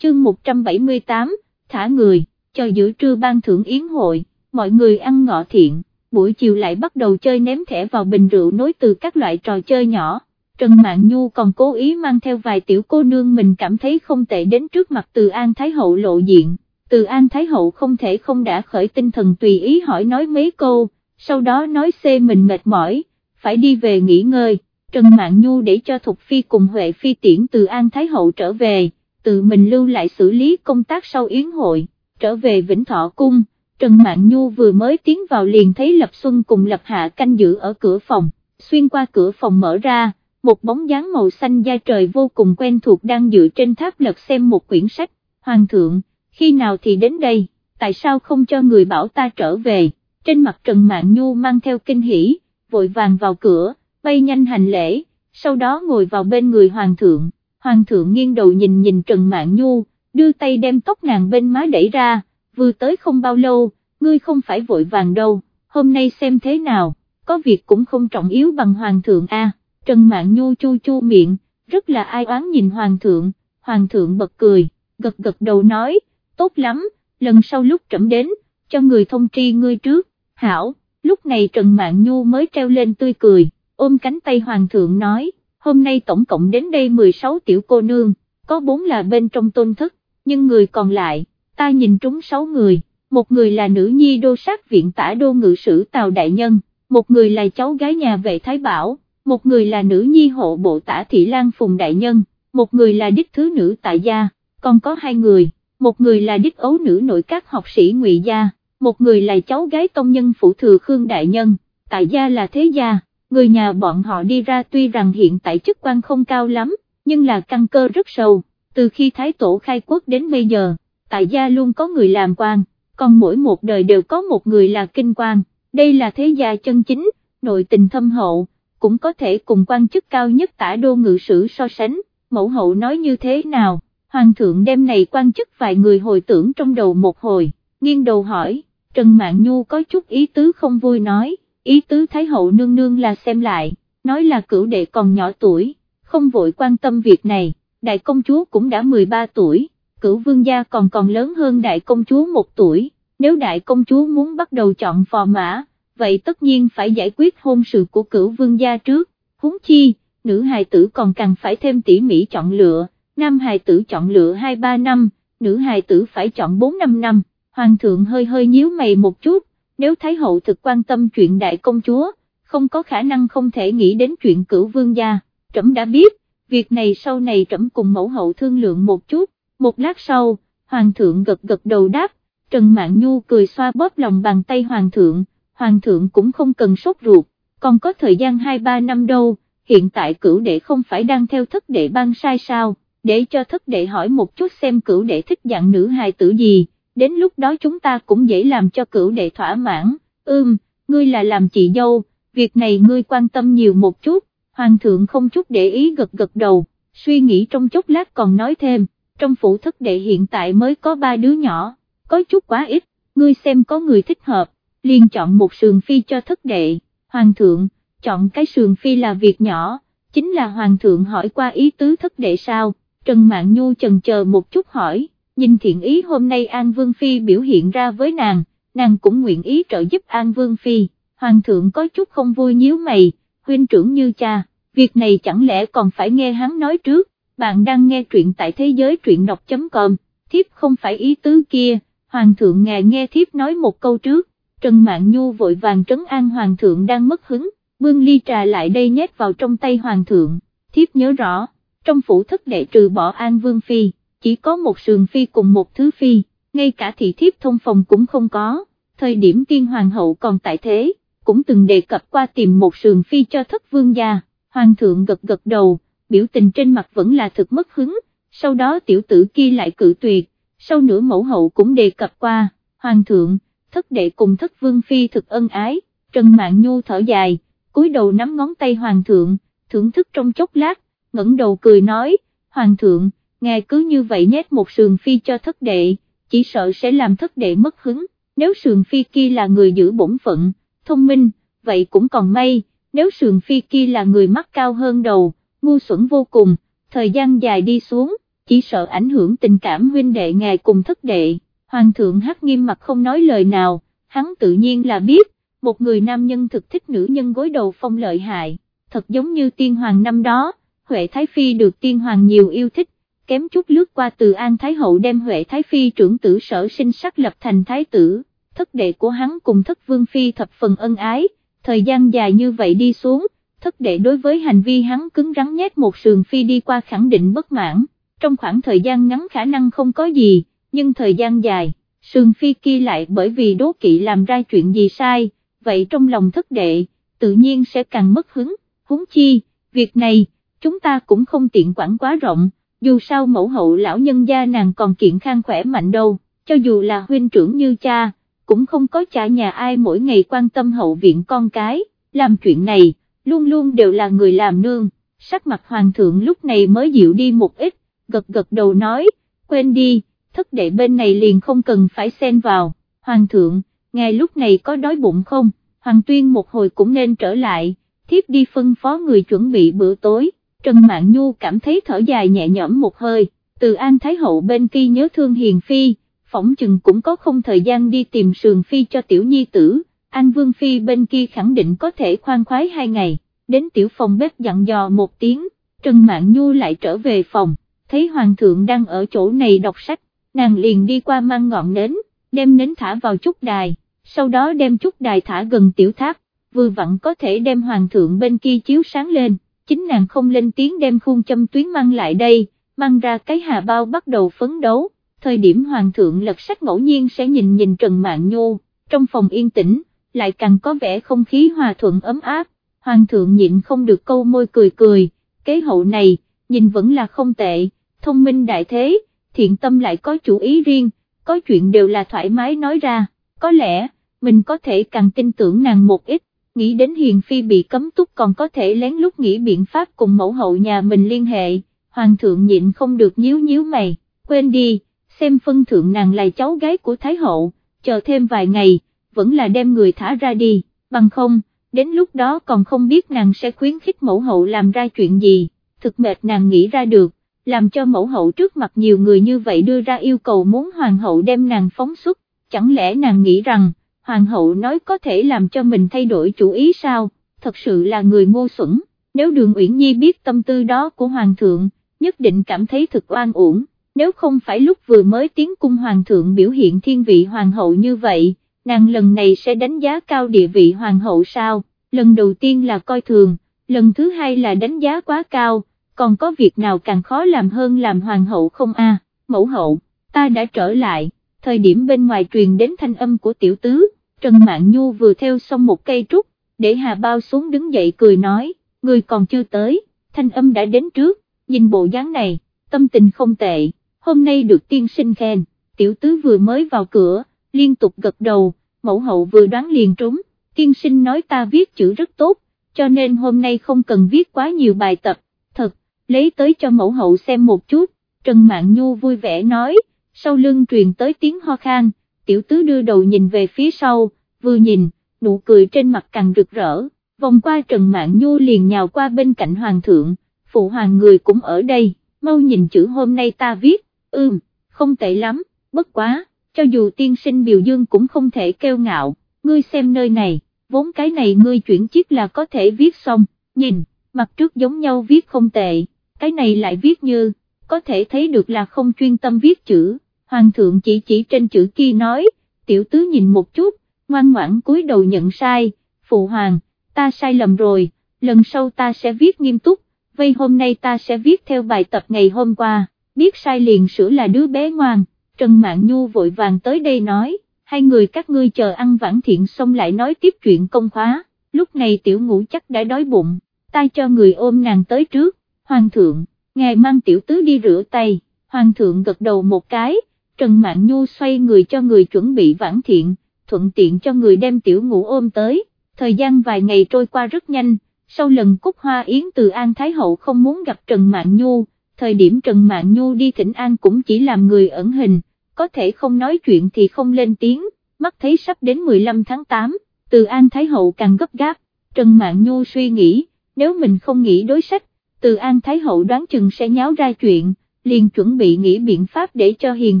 [SPEAKER 1] Chương 178, thả người, cho giữa trưa ban thưởng yến hội, mọi người ăn ngọ thiện buổi chiều lại bắt đầu chơi ném thẻ vào bình rượu nối từ các loại trò chơi nhỏ. Trần Mạn Nhu còn cố ý mang theo vài tiểu cô nương mình cảm thấy không tệ đến trước mặt từ An Thái Hậu lộ diện, từ An Thái Hậu không thể không đã khởi tinh thần tùy ý hỏi nói mấy câu, sau đó nói xê mình mệt mỏi, phải đi về nghỉ ngơi, Trần Mạn Nhu để cho Thục Phi cùng Huệ Phi tiễn từ An Thái Hậu trở về, tự mình lưu lại xử lý công tác sau yến hội, trở về Vĩnh Thọ Cung. Trần Mạn Nhu vừa mới tiến vào liền thấy Lập Xuân cùng Lập Hạ canh giữ ở cửa phòng, xuyên qua cửa phòng mở ra, một bóng dáng màu xanh da trời vô cùng quen thuộc đang dựa trên tháp lật xem một quyển sách, Hoàng thượng, khi nào thì đến đây, tại sao không cho người bảo ta trở về, trên mặt Trần Mạn Nhu mang theo kinh hỉ, vội vàng vào cửa, bay nhanh hành lễ, sau đó ngồi vào bên người Hoàng thượng, Hoàng thượng nghiêng đầu nhìn nhìn Trần Mạn Nhu, đưa tay đem tóc nàng bên má đẩy ra, vừa tới không bao lâu, ngươi không phải vội vàng đâu, hôm nay xem thế nào, có việc cũng không trọng yếu bằng hoàng thượng a. Trần Mạn Nhu chu chu miệng, rất là ai oán nhìn hoàng thượng, hoàng thượng bật cười, gật gật đầu nói, tốt lắm, lần sau lúc trẫm đến, cho người thông tri ngươi trước, hảo, lúc này Trần Mạn Nhu mới treo lên tươi cười, ôm cánh tay hoàng thượng nói, hôm nay tổng cộng đến đây 16 tiểu cô nương, có 4 là bên trong tôn thức, nhưng người còn lại, ta nhìn trúng 6 người, một người là nữ nhi đô sát viện tả đô ngự sử Tào Đại Nhân, một người là cháu gái nhà vệ Thái Bảo, một người là nữ nhi hộ bộ tả Thị Lan Phùng Đại Nhân, một người là đích thứ nữ tại gia, còn có hai người, một người là đích ấu nữ nội các học sĩ ngụy gia, một người là cháu gái tông nhân phụ thừa Khương Đại Nhân, tại gia là thế gia, người nhà bọn họ đi ra tuy rằng hiện tại chức quan không cao lắm, nhưng là căn cơ rất sâu, từ khi Thái Tổ khai quốc đến bây giờ, tại gia luôn có người làm quan, còn mỗi một đời đều có một người là kinh quan, đây là thế gia chân chính, nội tình thâm hậu, cũng có thể cùng quan chức cao nhất tả đô ngự sử so sánh, mẫu hậu nói như thế nào, hoàng thượng đem này quan chức vài người hồi tưởng trong đầu một hồi, nghiêng đầu hỏi, Trần Mạn Nhu có chút ý tứ không vui nói, ý tứ Thái hậu nương nương là xem lại, nói là cửu đệ còn nhỏ tuổi, không vội quan tâm việc này, đại công chúa cũng đã 13 tuổi, cửu vương gia còn còn lớn hơn đại công chúa một tuổi, nếu đại công chúa muốn bắt đầu chọn phò mã, vậy tất nhiên phải giải quyết hôn sự của cửu vương gia trước, huống chi, nữ hài tử còn cần phải thêm tỉ mỉ chọn lựa, nam hài tử chọn lựa 2-3 năm, nữ hài tử phải chọn 4-5 năm, hoàng thượng hơi hơi nhíu mày một chút, nếu Thái hậu thực quan tâm chuyện đại công chúa, không có khả năng không thể nghĩ đến chuyện cửu vương gia, trẫm đã biết, việc này sau này trẫm cùng mẫu hậu thương lượng một chút, một lát sau, hoàng thượng gật gật đầu đáp, Trần Mạn Nhu cười xoa bóp lòng bàn tay hoàng thượng, hoàng thượng cũng không cần sốt ruột, còn có thời gian 2-3 năm đâu, hiện tại cửu đệ không phải đang theo thất đệ ban sai sao, để cho thất đệ hỏi một chút xem cửu đệ thích dạng nữ hài tử gì, đến lúc đó chúng ta cũng dễ làm cho cửu đệ thỏa mãn, ưm, ngươi là làm chị dâu, việc này ngươi quan tâm nhiều một chút, hoàng thượng không chút để ý gật gật đầu, suy nghĩ trong chốc lát còn nói thêm, trong phủ thất đệ hiện tại mới có ba đứa nhỏ, có chút quá ít, ngươi xem có người thích hợp, liền chọn một sườn phi cho thất đệ, hoàng thượng, chọn cái sườn phi là việc nhỏ, chính là hoàng thượng hỏi qua ý tứ thất đệ sao, Trần Mạn Nhu chần chờ một chút hỏi, nhìn thiện ý hôm nay An Vương Phi biểu hiện ra với nàng, nàng cũng nguyện ý trợ giúp An Vương Phi, hoàng thượng có chút không vui nhíu mày, huynh trưởng như cha, việc này chẳng lẽ còn phải nghe hắn nói trước, bạn đang nghe truyện tại thế giới truyện đọc.com, thiếp không phải ý tứ kia, hoàng thượng ngài nghe thiếp nói một câu trước, Trần Mạn Nhu vội vàng trấn an hoàng thượng đang mất hứng, bưng ly trà lại đây nhét vào trong tay hoàng thượng, thiếp nhớ rõ, trong phủ thất đệ trừ bỏ an vương phi, chỉ có một sườn phi cùng một thứ phi, ngay cả thị thiếp thông phòng cũng không có, thời điểm tiên hoàng hậu còn tại thế, cũng từng đề cập qua tìm một sườn phi cho thất vương gia, hoàng thượng gật gật đầu, biểu tình trên mặt vẫn là thực mất hứng, sau đó tiểu tử kia lại cự tuyệt, sau nửa mẫu hậu cũng đề cập qua, hoàng thượng, thất đệ cùng thất vương phi thực ân ái, Trần mạng Nhu thở dài, cúi đầu nắm ngón tay hoàng thượng, thưởng thức trong chốc lát, ngẩng đầu cười nói, hoàng thượng, ngài cứ như vậy nhét một sườn phi cho thất đệ, chỉ sợ sẽ làm thất đệ mất hứng, nếu sườn phi kia là người giữ bổn phận, thông minh, vậy cũng còn may, nếu sườn phi kia là người mắt cao hơn đầu, ngu xuẩn vô cùng, thời gian dài đi xuống, chỉ sợ ảnh hưởng tình cảm huynh đệ ngài cùng thất đệ, hoàng thượng hắc nghiêm mặt không nói lời nào, hắn tự nhiên là biết, một người nam nhân thực thích nữ nhân gối đầu phong lợi hại, thật giống như tiên hoàng năm đó, Huệ Thái Phi được tiên hoàng nhiều yêu thích, kém chút lướt qua từ An Thái Hậu đem Huệ Thái Phi trưởng tử sở sinh sắc lập thành Thái tử, thất đệ của hắn cùng thất vương Phi thập phần ân ái, thời gian dài như vậy đi xuống, thất đệ đối với hành vi hắn cứng rắn nhét một sườn Phi đi qua khẳng định bất mãn, trong khoảng thời gian ngắn khả năng không có gì, nhưng thời gian dài, sườn Phi kia lại bởi vì đố kỵ làm ra chuyện gì sai, vậy trong lòng thất đệ, tự nhiên sẽ càng mất hứng, huống chi, việc này, chúng ta cũng không tiện quản quá rộng dù sao mẫu hậu lão nhân gia nàng còn kiện khang khỏe mạnh đâu, cho dù là huynh trưởng như cha, cũng không có cha nhà ai mỗi ngày quan tâm hậu viện con cái, làm chuyện này, luôn luôn đều là người làm nương, sắc mặt hoàng thượng lúc này mới dịu đi một ít, gật gật đầu nói, quên đi, thất đệ bên này liền không cần phải xen vào, hoàng thượng, ngài lúc này có đói bụng không, hoàng tuyên một hồi cũng nên trở lại, thiếp đi phân phó người chuẩn bị bữa tối. Trần Mạn Nhu cảm thấy thở dài nhẹ nhõm một hơi, từ An Thái Hậu bên kia nhớ thương Hiền Phi, phỏng chừng cũng có không thời gian đi tìm sườn Phi cho tiểu nhi tử, An Vương Phi bên kia khẳng định có thể khoan khoái hai ngày, đến tiểu phòng bếp dặn dò một tiếng, Trần Mạn Nhu lại trở về phòng, thấy Hoàng thượng đang ở chỗ này đọc sách, nàng liền đi qua mang ngọn nến, đem nến thả vào chút đài, sau đó đem chút đài thả gần tiểu tháp, vừa vặn có thể đem Hoàng thượng bên kia chiếu sáng lên chính nàng không lên tiếng đem khuôn châm tuyến mang lại đây, mang ra cái hà bao bắt đầu phấn đấu, thời điểm hoàng thượng lật sách ngẫu nhiên sẽ nhìn nhìn Trần mạng Nhu, trong phòng yên tĩnh, lại càng có vẻ không khí hòa thuận ấm áp, hoàng thượng nhịn không được câu môi cười cười, kế hậu này, nhìn vẫn là không tệ, thông minh đại thế, thiện tâm lại có chủ ý riêng, có chuyện đều là thoải mái nói ra, có lẽ, mình có thể càng tin tưởng nàng một ít, nghĩ đến hiền phi bị cấm túc còn có thể lén lút nghĩ biện pháp cùng mẫu hậu nhà mình liên hệ, hoàng thượng nhịn không được nhíu nhíu mày, quên đi, xem phân thượng nàng là cháu gái của Thái hậu, chờ thêm vài ngày, vẫn là đem người thả ra đi, bằng không, đến lúc đó còn không biết nàng sẽ khuyến khích mẫu hậu làm ra chuyện gì, thực mệt nàng nghĩ ra được, làm cho mẫu hậu trước mặt nhiều người như vậy đưa ra yêu cầu muốn hoàng hậu đem nàng phóng xuất, chẳng lẽ nàng nghĩ rằng, hoàng hậu nói có thể làm cho mình thay đổi chủ ý sao, thật sự là người ngu xuẩn, nếu đường Uyển Nhi biết tâm tư đó của hoàng thượng, nhất định cảm thấy thực oan uổng, nếu không phải lúc vừa mới tiến cung hoàng thượng biểu hiện thiên vị hoàng hậu như vậy, nàng lần này sẽ đánh giá cao địa vị hoàng hậu sao, lần đầu tiên là coi thường, lần thứ hai là đánh giá quá cao, còn có việc nào càng khó làm hơn làm hoàng hậu không a? mẫu hậu, ta đã trở lại, thời điểm bên ngoài truyền đến thanh âm của tiểu tứ, Trần Mạn Nhu vừa theo xong một cây trúc, để Hà Bao xuống đứng dậy cười nói, người còn chưa tới, thanh âm đã đến trước, nhìn bộ dáng này, tâm tình không tệ, hôm nay được tiên sinh khen, tiểu tứ vừa mới vào cửa, liên tục gật đầu, mẫu hậu vừa đoán liền trúng, tiên sinh nói ta viết chữ rất tốt, cho nên hôm nay không cần viết quá nhiều bài tập, thật, lấy tới cho mẫu hậu xem một chút, Trần Mạn Nhu vui vẻ nói, sau lưng truyền tới tiếng ho khan, tiểu tứ đưa đầu nhìn về phía sau, vừa nhìn, nụ cười trên mặt càng rực rỡ, vòng qua Trần Mạn Nhu liền nhào qua bên cạnh hoàng thượng, phụ hoàng người cũng ở đây, mau nhìn chữ hôm nay ta viết, ưm, không tệ lắm, bất quá, cho dù tiên sinh biểu dương cũng không thể kêu ngạo, ngươi xem nơi này, vốn cái này ngươi chuyển chiếc là có thể viết xong, nhìn, mặt trước giống nhau viết không tệ, cái này lại viết như, có thể thấy được là không chuyên tâm viết chữ, hoàng thượng chỉ chỉ trên chữ kia nói, tiểu tứ nhìn một chút, ngoan ngoãn cúi đầu nhận sai, phụ hoàng, ta sai lầm rồi, lần sau ta sẽ viết nghiêm túc, vây hôm nay ta sẽ viết theo bài tập ngày hôm qua, biết sai liền sửa là đứa bé ngoan, Trần Mạn Nhu vội vàng tới đây nói, hai người các ngươi chờ ăn vãn thiện xong lại nói tiếp chuyện công khóa, lúc này tiểu ngũ chắc đã đói bụng, ta cho người ôm nàng tới trước, hoàng thượng, ngài mang tiểu tứ đi rửa tay, hoàng thượng gật đầu một cái, Trần Mạn Nhu xoay người cho người chuẩn bị vãn thiện, thuận tiện cho người đem tiểu ngũ ôm tới, thời gian vài ngày trôi qua rất nhanh, sau lần Cúc Hoa Yến từ An Thái Hậu không muốn gặp Trần Mạn Nhu, thời điểm Trần Mạn Nhu đi thỉnh An cũng chỉ làm người ẩn hình, có thể không nói chuyện thì không lên tiếng, mắt thấy sắp đến 15 tháng 8, từ An Thái Hậu càng gấp gáp, Trần Mạn Nhu suy nghĩ, nếu mình không nghĩ đối sách, từ An Thái Hậu đoán chừng sẽ nháo ra chuyện, liền chuẩn bị nghĩ biện pháp để cho Hiền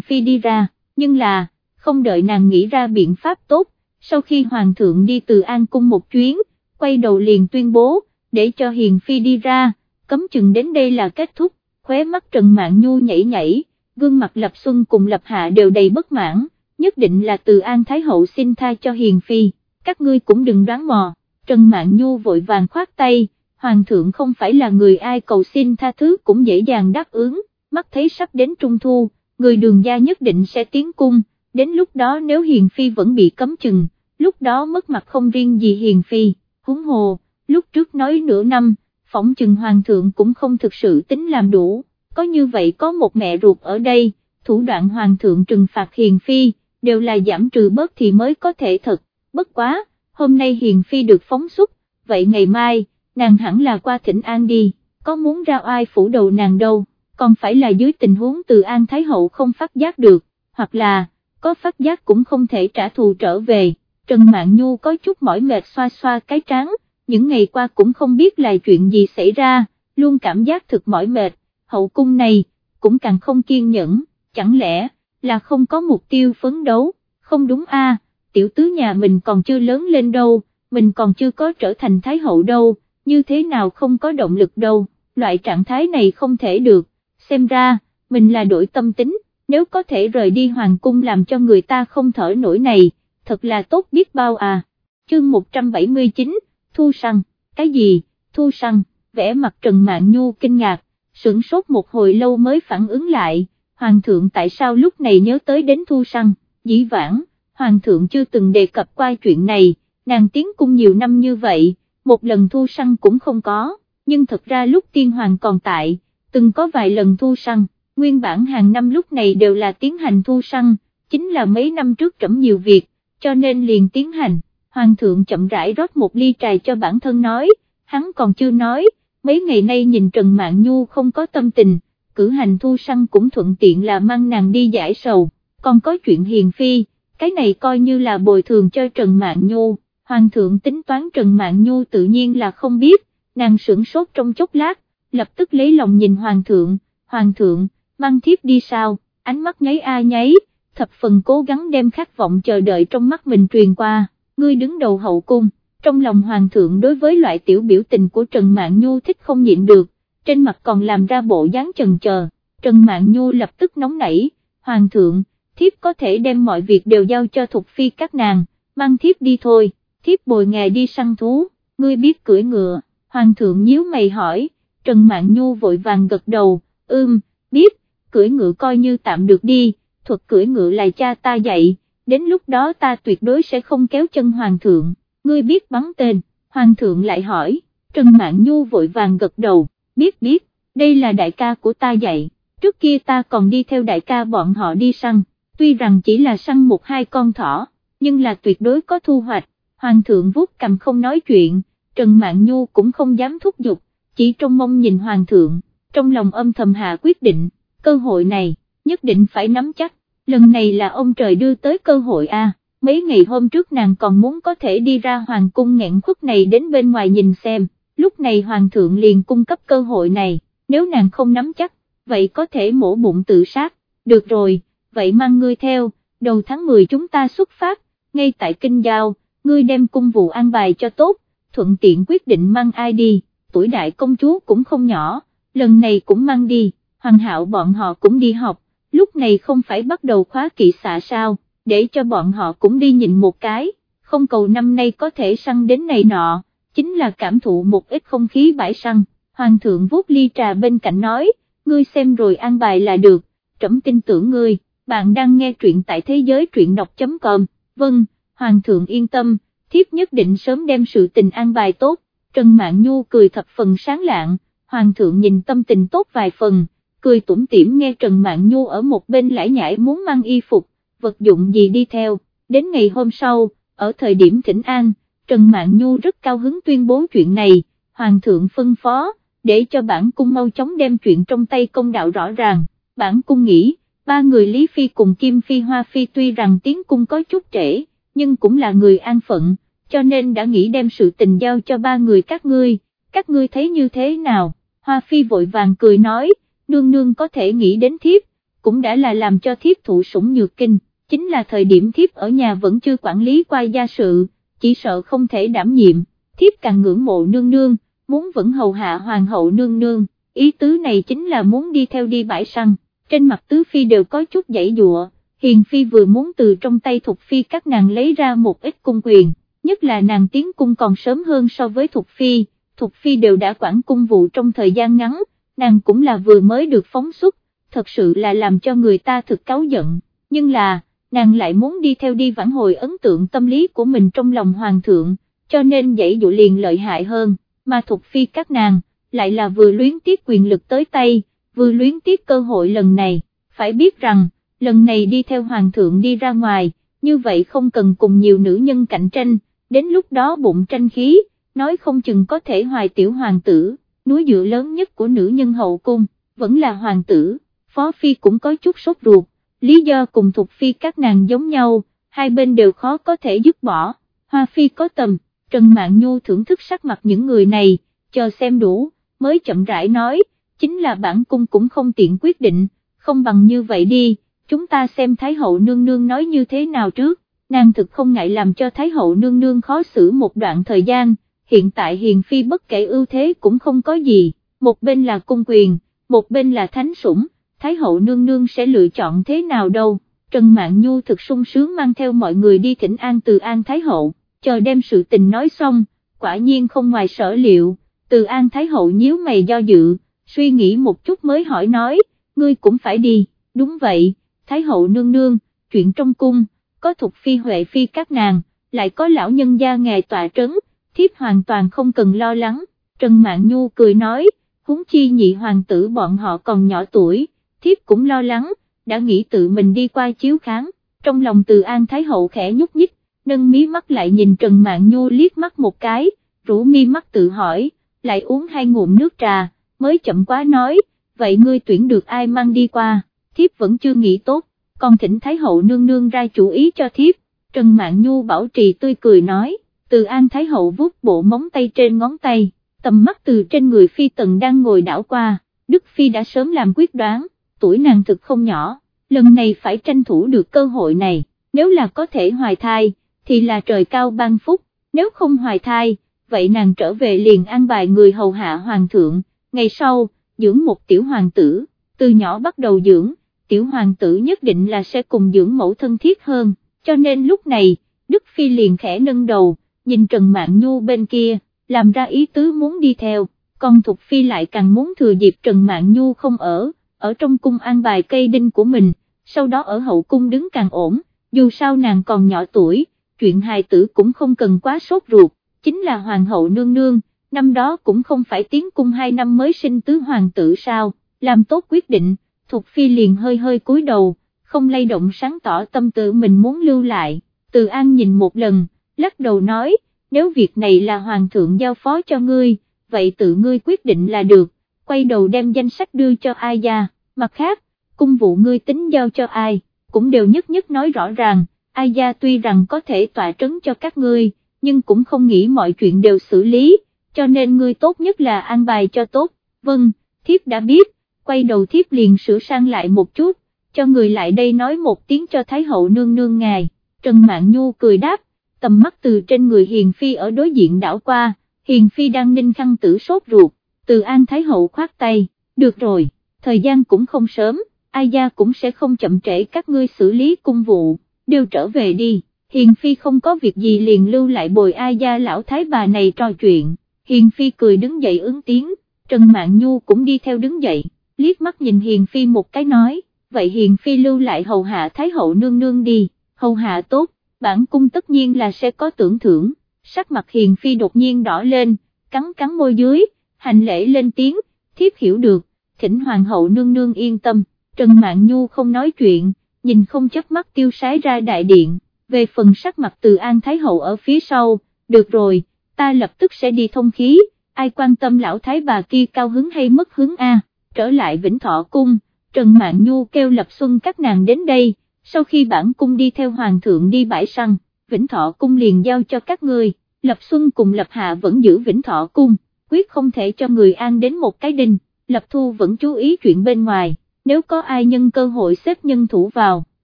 [SPEAKER 1] Phi đi ra, nhưng là, không đợi nàng nghĩ ra biện pháp tốt, sau khi Hoàng thượng đi từ An Cung một chuyến, quay đầu liền tuyên bố, để cho Hiền Phi đi ra, cấm chừng đến đây là kết thúc, khóe mắt Trần Mạn Nhu nhảy nhảy, gương mặt Lập Xuân cùng Lập Hạ đều đầy bất mãn, nhất định là từ An Thái Hậu xin tha cho Hiền Phi, các ngươi cũng đừng đoán mò, Trần Mạn Nhu vội vàng khoát tay, Hoàng thượng không phải là người ai cầu xin tha thứ cũng dễ dàng đáp ứng, mắt thấy sắp đến Trung Thu, người đường gia nhất định sẽ tiến cung, đến lúc đó nếu Hiền Phi vẫn bị cấm chừng, lúc đó mất mặt không riêng gì Hiền Phi, huống hồ, lúc trước nói nửa năm, phỏng chừng Hoàng thượng cũng không thực sự tính làm đủ, có như vậy có một mẹ ruột ở đây, thủ đoạn Hoàng thượng trừng phạt Hiền Phi, đều là giảm trừ bớt thì mới có thể thật, bất quá, hôm nay Hiền Phi được phóng xuất, vậy ngày mai, nàng hẳn là qua thỉnh an đi, có muốn ra ai phủ đầu nàng đâu, còn phải là dưới tình huống từ an thái hậu không phát giác được, hoặc là, có phát giác cũng không thể trả thù trở về, Trần Mạn Nhu có chút mỏi mệt xoa xoa cái trán, những ngày qua cũng không biết là chuyện gì xảy ra, luôn cảm giác thực mỏi mệt, hậu cung này, cũng càng không kiên nhẫn, chẳng lẽ, là không có mục tiêu phấn đấu, không đúng a tiểu tứ nhà mình còn chưa lớn lên đâu, mình còn chưa có trở thành thái hậu đâu, như thế nào không có động lực đâu, loại trạng thái này không thể được, xem ra, mình là đổi tâm tính, nếu có thể rời đi hoàng cung làm cho người ta không thở nổi này, thật là tốt biết bao à. Chương 179, Thu Săn, cái gì, Thu Săn, vẽ mặt Trần mạng Nhu kinh ngạc, sửng sốt một hồi lâu mới phản ứng lại, Hoàng thượng tại sao lúc này nhớ tới đến thu săn, dĩ vãng, Hoàng thượng chưa từng đề cập qua chuyện này, nàng tiến cung nhiều năm như vậy, một lần thu săn cũng không có, nhưng thật ra lúc tiên hoàng còn tại, từng có vài lần thu săn, nguyên bản hàng năm lúc này đều là tiến hành thu săn, chính là mấy năm trước trẫm nhiều việc, cho nên liền tiến hành, hoàng thượng chậm rãi rót một ly trà cho bản thân nói, hắn còn chưa nói, mấy ngày nay nhìn Trần mạng Nhu không có tâm tình, cử hành thu săn cũng thuận tiện là mang nàng đi giải sầu, còn có chuyện hiền phi, cái này coi như là bồi thường cho Trần mạng Nhu, hoàng thượng tính toán Trần Mạn Nhu tự nhiên là không biết, nàng sửng sốt trong chốc lát, lập tức lấy lòng nhìn hoàng thượng, hoàng thượng, mang thiếp đi sao, ánh mắt nháy a nháy, thập phần cố gắng đem khát vọng chờ đợi trong mắt mình truyền qua, ngươi đứng đầu hậu cung, trong lòng hoàng thượng đối với loại tiểu biểu tình của Trần Mạn Nhu thích không nhịn được, trên mặt còn làm ra bộ dáng chần chờ, Trần Mạn Nhu lập tức nóng nảy, hoàng thượng, thiếp có thể đem mọi việc đều giao cho Thục Phi các nàng, mang thiếp đi thôi, thiếp bồi ngài đi săn thú, ngươi biết cưỡi ngựa, hoàng thượng nhíu mày hỏi, Trần Mạn Nhu vội vàng gật đầu, ưm, biết, cưỡi ngựa coi như tạm được đi, thuật cưỡi ngựa là cha ta dạy, đến lúc đó ta tuyệt đối sẽ không kéo chân hoàng thượng, ngươi biết bắn tên, hoàng thượng lại hỏi, Trần Mạn Nhu vội vàng gật đầu, biết biết, đây là đại ca của ta dạy, trước kia ta còn đi theo đại ca bọn họ đi săn, tuy rằng chỉ là săn một hai con thỏ, nhưng là tuyệt đối có thu hoạch, hoàng thượng vuốt cầm không nói chuyện, Trần Mạn Nhu cũng không dám thúc giục, chỉ trong mong nhìn hoàng thượng, trong lòng âm thầm hạ quyết định, cơ hội này, nhất định phải nắm chắc, lần này là ông trời đưa tới cơ hội a. mấy ngày hôm trước nàng còn muốn có thể đi ra hoàng cung nghẹn khuất này đến bên ngoài nhìn xem, lúc này hoàng thượng liền cung cấp cơ hội này, nếu nàng không nắm chắc, vậy có thể mổ bụng tự sát, được rồi, vậy mang ngươi theo, đầu tháng 10 chúng ta xuất phát, ngay tại kinh giao, ngươi đem cung vụ an bài cho tốt, thuận tiện quyết định mang ai đi, tuổi đại công chúa cũng không nhỏ, lần này cũng mang đi, hoàng hạo bọn họ cũng đi học, lúc này không phải bắt đầu khóa kỵ xạ sao, để cho bọn họ cũng đi nhìn một cái, không cầu năm nay có thể săn đến này nọ, chính là cảm thụ một ít không khí bãi săn, hoàng thượng vuốt ly trà bên cạnh nói, ngươi xem rồi an bài là được, trẫm tin tưởng ngươi, bạn đang nghe truyện tại thế giới truyện đọc.com, vâng, hoàng thượng yên tâm, thiếp nhất định sớm đem sự tình an bài tốt, Trần Mạn Nhu cười thập phần sáng lạng, hoàng thượng nhìn tâm tình tốt vài phần, cười tủm tỉm nghe Trần Mạn Nhu ở một bên lải nhải muốn mang y phục, vật dụng gì đi theo, đến ngày hôm sau, ở thời điểm thỉnh an, Trần Mạn Nhu rất cao hứng tuyên bố chuyện này, Hoàng thượng phân phó, để cho bản cung mau chóng đem chuyện trong tay công đạo rõ ràng, bản cung nghĩ, ba người Lý Phi cùng Kim Phi Hoa Phi tuy rằng tiếng cung có chút trễ, nhưng cũng là người an phận, cho nên đã nghĩ đem sự tình giao cho ba người các ngươi, các ngươi thấy như thế nào, Hoa Phi vội vàng cười nói, nương nương có thể nghĩ đến thiếp, cũng đã là làm cho thiếp thụ sủng nhược kinh, chính là thời điểm thiếp ở nhà vẫn chưa quản lý qua gia sự, chỉ sợ không thể đảm nhiệm, thiếp càng ngưỡng mộ nương nương, muốn vẫn hầu hạ hoàng hậu nương nương, ý tứ này chính là muốn đi theo đi bãi săn, trên mặt tứ phi đều có chút dãy dụa, hiền phi vừa muốn từ trong tay thục phi các nàng lấy ra một ít cung quyền, nhất là nàng tiến cung còn sớm hơn so với thục phi, thục phi đều đã quản cung vụ trong thời gian ngắn, nàng cũng là vừa mới được phóng xuất, thật sự là làm cho người ta thực cáu giận, nhưng là, nàng lại muốn đi theo đi vãn hồi ấn tượng tâm lý của mình trong lòng hoàng thượng, cho nên dãy dụ liền lợi hại hơn, mà Thục phi các nàng, lại là vừa luyến tiếc quyền lực tới tay, vừa luyến tiếc cơ hội lần này, phải biết rằng, lần này đi theo hoàng thượng đi ra ngoài, như vậy không cần cùng nhiều nữ nhân cạnh tranh, đến lúc đó bụng tranh khí, nói không chừng có thể hoài tiểu hoàng tử, núi dựa lớn nhất của nữ nhân hậu cung, vẫn là hoàng tử, phó phi cũng có chút sốt ruột, lý do cùng thuộc phi các nàng giống nhau, hai bên đều khó có thể dứt bỏ, hoa phi có tầm, Trần mạng Nhu thưởng thức sắc mặt những người này, chờ xem đủ, mới chậm rãi nói, chính là bản cung cũng không tiện quyết định, không bằng như vậy đi, chúng ta xem Thái hậu nương nương nói như thế nào trước, nàng thực không ngại làm cho Thái hậu nương nương khó xử một đoạn thời gian, hiện tại hiền phi bất kể ưu thế cũng không có gì, một bên là cung quyền, một bên là thánh sủng, Thái hậu nương nương sẽ lựa chọn thế nào đâu, Trần Mạn Nhu thực sung sướng mang theo mọi người đi thỉnh an từ an Thái hậu, chờ đem sự tình nói xong, quả nhiên không ngoài sở liệu, từ an Thái hậu nhíu mày do dự, suy nghĩ một chút mới hỏi nói, ngươi cũng phải đi, đúng vậy, Thái hậu nương nương, chuyện trong cung, có thuộc phi huệ phi các nàng, lại có lão nhân gia nghề tọa trấn, thiếp hoàn toàn không cần lo lắng, Trần Mạn Nhu cười nói, huống chi nhị hoàng tử bọn họ còn nhỏ tuổi, thiếp cũng lo lắng, đã nghĩ tự mình đi qua chiếu kháng, trong lòng từ An Thái Hậu khẽ nhúc nhích, nâng mí mắt lại nhìn Trần Mạn Nhu liếc mắt một cái, rủ mi mắt tự hỏi, lại uống hai ngụm nước trà, mới chậm quá nói, vậy ngươi tuyển được ai mang đi qua, thiếp vẫn chưa nghĩ tốt, còn thỉnh Thái Hậu nương nương ra chủ ý cho thiếp, Trần Mạn Nhu bảo trì tươi cười nói, từ An Thái Hậu vuốt bộ móng tay trên ngón tay, tầm mắt từ trên người Phi Tần đang ngồi đảo qua, Đức Phi đã sớm làm quyết đoán, tuổi nàng thực không nhỏ, lần này phải tranh thủ được cơ hội này, nếu là có thể hoài thai, thì là trời cao ban phúc, nếu không hoài thai, vậy nàng trở về liền an bài người hầu hạ hoàng thượng, ngày sau, dưỡng một tiểu hoàng tử, từ nhỏ bắt đầu dưỡng, tiểu hoàng tử nhất định là sẽ cùng dưỡng mẫu thân thiết hơn, cho nên lúc này, Đức Phi liền khẽ nâng đầu, nhìn Trần Mạn Nhu bên kia, làm ra ý tứ muốn đi theo, còn Thục Phi lại càng muốn thừa dịp Trần Mạn Nhu không ở, ở trong cung an bài cây đinh của mình, sau đó ở hậu cung đứng càng ổn, dù sao nàng còn nhỏ tuổi, chuyện hài tử cũng không cần quá sốt ruột, chính là hoàng hậu nương nương, năm đó cũng không phải tiến cung hai năm mới sinh tứ hoàng tử sao, làm tốt quyết định, Thục Phi liền hơi hơi cúi đầu, không lay động sáng tỏ tâm tư mình muốn lưu lại, từ an nhìn một lần, lắc đầu nói, nếu việc này là hoàng thượng giao phó cho ngươi, vậy tự ngươi quyết định là được, quay đầu đem danh sách đưa cho ai ra, mặt khác, cung vụ ngươi tính giao cho ai, cũng đều nhất nhất nói rõ ràng, ai gia tuy rằng có thể tỏa trấn cho các ngươi, nhưng cũng không nghĩ mọi chuyện đều xử lý, cho nên ngươi tốt nhất là an bài cho tốt, vâng, thiếp đã biết, quay đầu thiếp liền sửa sang lại một chút, cho người lại đây nói một tiếng cho Thái hậu nương nương ngài, Trần Mạn Nhu cười đáp, tầm mắt từ trên người Hiền Phi ở đối diện đảo qua, Hiền Phi đang ninh khăn tử sốt ruột, từ An Thái hậu khoát tay, được rồi, thời gian cũng không sớm, ai gia cũng sẽ không chậm trễ các ngươi xử lý cung vụ, đều trở về đi. Hiền Phi không có việc gì liền lưu lại bồi ai gia lão thái bà này trò chuyện, Hiền Phi cười đứng dậy ứng tiếng, Trần Mạn Nhu cũng đi theo đứng dậy, liếc mắt nhìn Hiền Phi một cái nói, vậy Hiền Phi lưu lại hầu hạ Thái hậu nương nương đi, hầu hạ tốt, bản cung tất nhiên là sẽ có tưởng thưởng, sắc mặt Hiền Phi đột nhiên đỏ lên, cắn cắn môi dưới, hành lễ lên tiếng, thiếp hiểu được, thỉnh Hoàng hậu nương nương yên tâm, Trần Mạn Nhu không nói chuyện, nhìn không chớp mắt tiêu sái ra đại điện, về phần sắc mặt từ An Thái hậu ở phía sau, được rồi, ta lập tức sẽ đi thông khí, ai quan tâm lão thái bà kia cao hứng hay mất hứng a? Trở lại Vĩnh Thọ Cung, Trần Mạn Nhu kêu Lập Xuân các nàng đến đây, sau khi bản cung đi theo Hoàng thượng đi bãi săn, Vĩnh Thọ Cung liền giao cho các ngươi, Lập Xuân cùng Lập Hạ vẫn giữ Vĩnh Thọ Cung, quyết không thể cho người an đến một cái đinh, Lập Thu vẫn chú ý chuyện bên ngoài, nếu có ai nhân cơ hội xếp nhân thủ vào,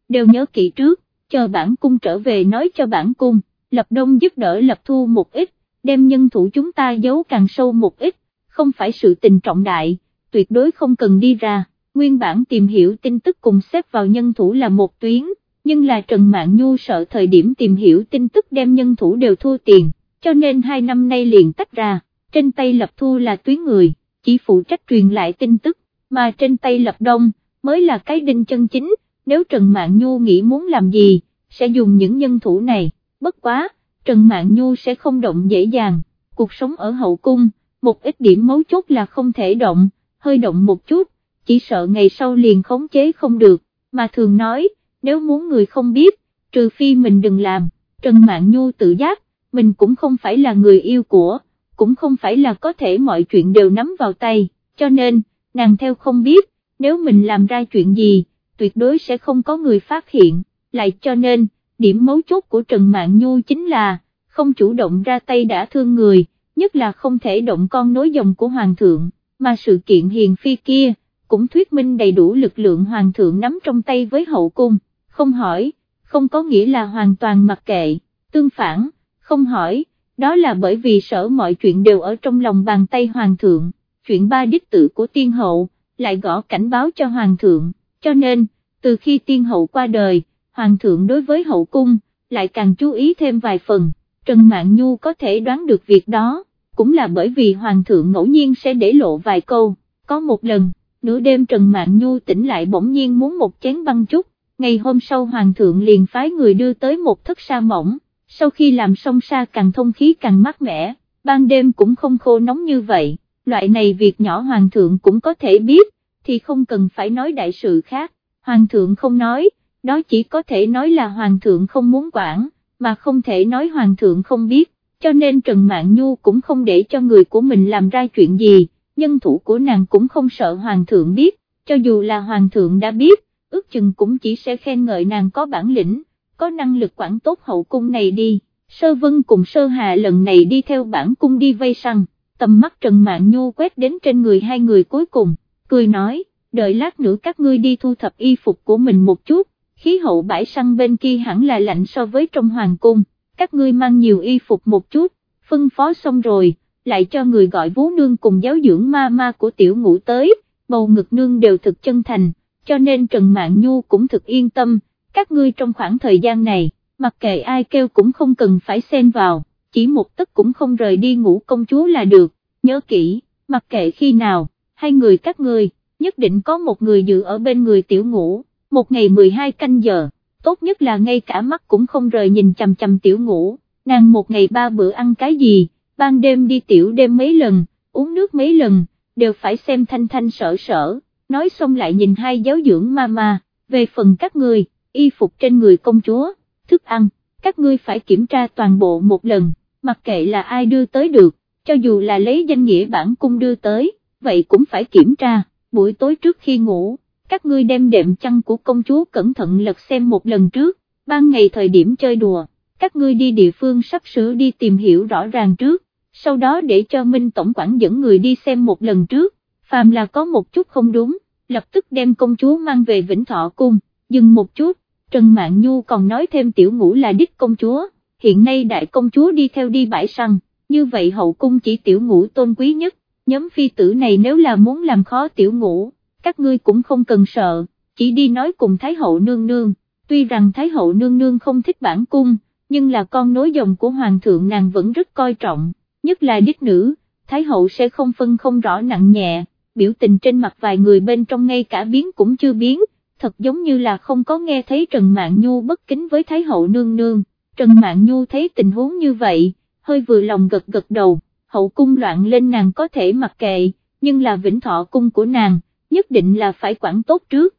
[SPEAKER 1] đều nhớ kỹ trước, chờ bản cung trở về nói cho bản cung, Lập Đông giúp đỡ Lập Thu một ít, đem nhân thủ chúng ta giấu càng sâu một ít, không phải sự tình trọng đại tuyệt đối không cần đi ra, nguyên bản tìm hiểu tin tức cùng xếp vào nhân thủ là một tuyến, nhưng là Trần mạng Nhu sợ thời điểm tìm hiểu tin tức đem nhân thủ đều thua tiền, cho nên hai năm nay liền tách ra, trên tay lập thu là tuyến người, chỉ phụ trách truyền lại tin tức, mà trên tay lập đông, mới là cái đinh chân chính, nếu Trần mạng Nhu nghĩ muốn làm gì, sẽ dùng những nhân thủ này, bất quá, Trần mạng Nhu sẽ không động dễ dàng, cuộc sống ở hậu cung, một ít điểm mấu chốt là không thể động hơi động một chút, chỉ sợ ngày sau liền khống chế không được, mà thường nói, nếu muốn người không biết, trừ phi mình đừng làm, Trần Mạn Nhu tự giác, mình cũng không phải là người yêu của, cũng không phải là có thể mọi chuyện đều nắm vào tay, cho nên, nàng theo không biết, nếu mình làm ra chuyện gì, tuyệt đối sẽ không có người phát hiện, lại cho nên, điểm mấu chốt của Trần Mạn Nhu chính là, không chủ động ra tay đã thương người, nhất là không thể động con nối dòng của Hoàng thượng mà sự kiện hiền phi kia, cũng thuyết minh đầy đủ lực lượng hoàng thượng nắm trong tay với hậu cung, không hỏi, không có nghĩa là hoàn toàn mặc kệ, tương phản, không hỏi, đó là bởi vì sở mọi chuyện đều ở trong lòng bàn tay hoàng thượng, chuyện ba đích tử của tiên hậu, lại gõ cảnh báo cho hoàng thượng, cho nên, từ khi tiên hậu qua đời, hoàng thượng đối với hậu cung, lại càng chú ý thêm vài phần, Trần mạng Nhu có thể đoán được việc đó cũng là bởi vì hoàng thượng ngẫu nhiên sẽ để lộ vài câu, có một lần, nửa đêm Trần Mạn Nhu tỉnh lại bỗng nhiên muốn một chén băng chút, ngày hôm sau Hoàng thượng liền phái người đưa tới một thất sa mỏng, sau khi làm xong sa càng thông khí càng mát mẻ, ban đêm cũng không khô nóng như vậy, loại này việc nhỏ Hoàng thượng cũng có thể biết, thì không cần phải nói đại sự khác, Hoàng thượng không nói, đó chỉ có thể nói là Hoàng thượng không muốn quản, mà không thể nói Hoàng thượng không biết, cho nên Trần Mạn Nhu cũng không để cho người của mình làm ra chuyện gì nhân thủ của nàng cũng không sợ hoàng thượng biết, cho dù là hoàng thượng đã biết, ước chừng cũng chỉ sẽ khen ngợi nàng có bản lĩnh, có năng lực quản tốt hậu cung này đi. Sơ Vân cùng Sơ Hà lần này đi theo bản cung đi vây săn, tầm mắt Trần Mạn Nhu quét đến trên người hai người cuối cùng, cười nói, đợi lát nữa các ngươi đi thu thập y phục của mình một chút, khí hậu bãi săn bên kia hẳn là lạnh so với trong hoàng cung, các ngươi mang nhiều y phục một chút, phân phó xong rồi lại cho người gọi vú nương cùng giáo dưỡng ma ma của tiểu ngũ tới, bầu ngực nương đều thực chân thành, cho nên Trần mạng Nhu cũng thực yên tâm, các ngươi trong khoảng thời gian này, mặc kệ ai kêu cũng không cần phải xen vào, chỉ một tấc cũng không rời đi ngủ công chúa là được, nhớ kỹ, mặc kệ khi nào, hai người các ngươi, nhất định có một người dự ở bên người tiểu ngũ, một ngày 12 canh giờ, tốt nhất là ngay cả mắt cũng không rời nhìn chằm chằm tiểu ngủ nàng một ngày ba bữa ăn cái gì ban đêm đi tiểu đêm mấy lần, uống nước mấy lần, đều phải xem thanh thanh sở sở, nói xong lại nhìn hai giáo dưỡng mama, về phần các người, y phục trên người công chúa, thức ăn, các ngươi phải kiểm tra toàn bộ một lần, mặc kệ là ai đưa tới được, cho dù là lấy danh nghĩa bản cung đưa tới, vậy cũng phải kiểm tra, buổi tối trước khi ngủ, các ngươi đem đệm chăn của công chúa cẩn thận lật xem một lần trước, ban ngày thời điểm chơi đùa, các ngươi đi địa phương sắp sửa đi tìm hiểu rõ ràng trước, sau đó để cho Minh Tổng quản dẫn người đi xem một lần trước, phàm là có một chút không đúng, lập tức đem công chúa mang về Vĩnh Thọ Cung, dừng một chút, Trần Mạn Nhu còn nói thêm tiểu ngũ là đích công chúa, hiện nay đại công chúa đi theo đi bãi săn, như vậy hậu cung chỉ tiểu ngũ tôn quý nhất, nhóm phi tử này nếu là muốn làm khó tiểu ngũ, các ngươi cũng không cần sợ, chỉ đi nói cùng Thái hậu nương nương, tuy rằng Thái hậu nương nương không thích bản cung, nhưng là con nối dòng của hoàng thượng nàng vẫn rất coi trọng, nhất là đích nữ, Thái hậu sẽ không phân không rõ nặng nhẹ, biểu tình trên mặt vài người bên trong ngay cả biến cũng chưa biến, thật giống như là không có nghe thấy Trần Mạn Nhu bất kính với Thái hậu nương nương, Trần Mạn Nhu thấy tình huống như vậy, hơi vừa lòng gật gật đầu, hậu cung loạn lên nàng có thể mặc kệ, nhưng là vĩnh thọ cung của nàng, nhất định là phải quản tốt trước.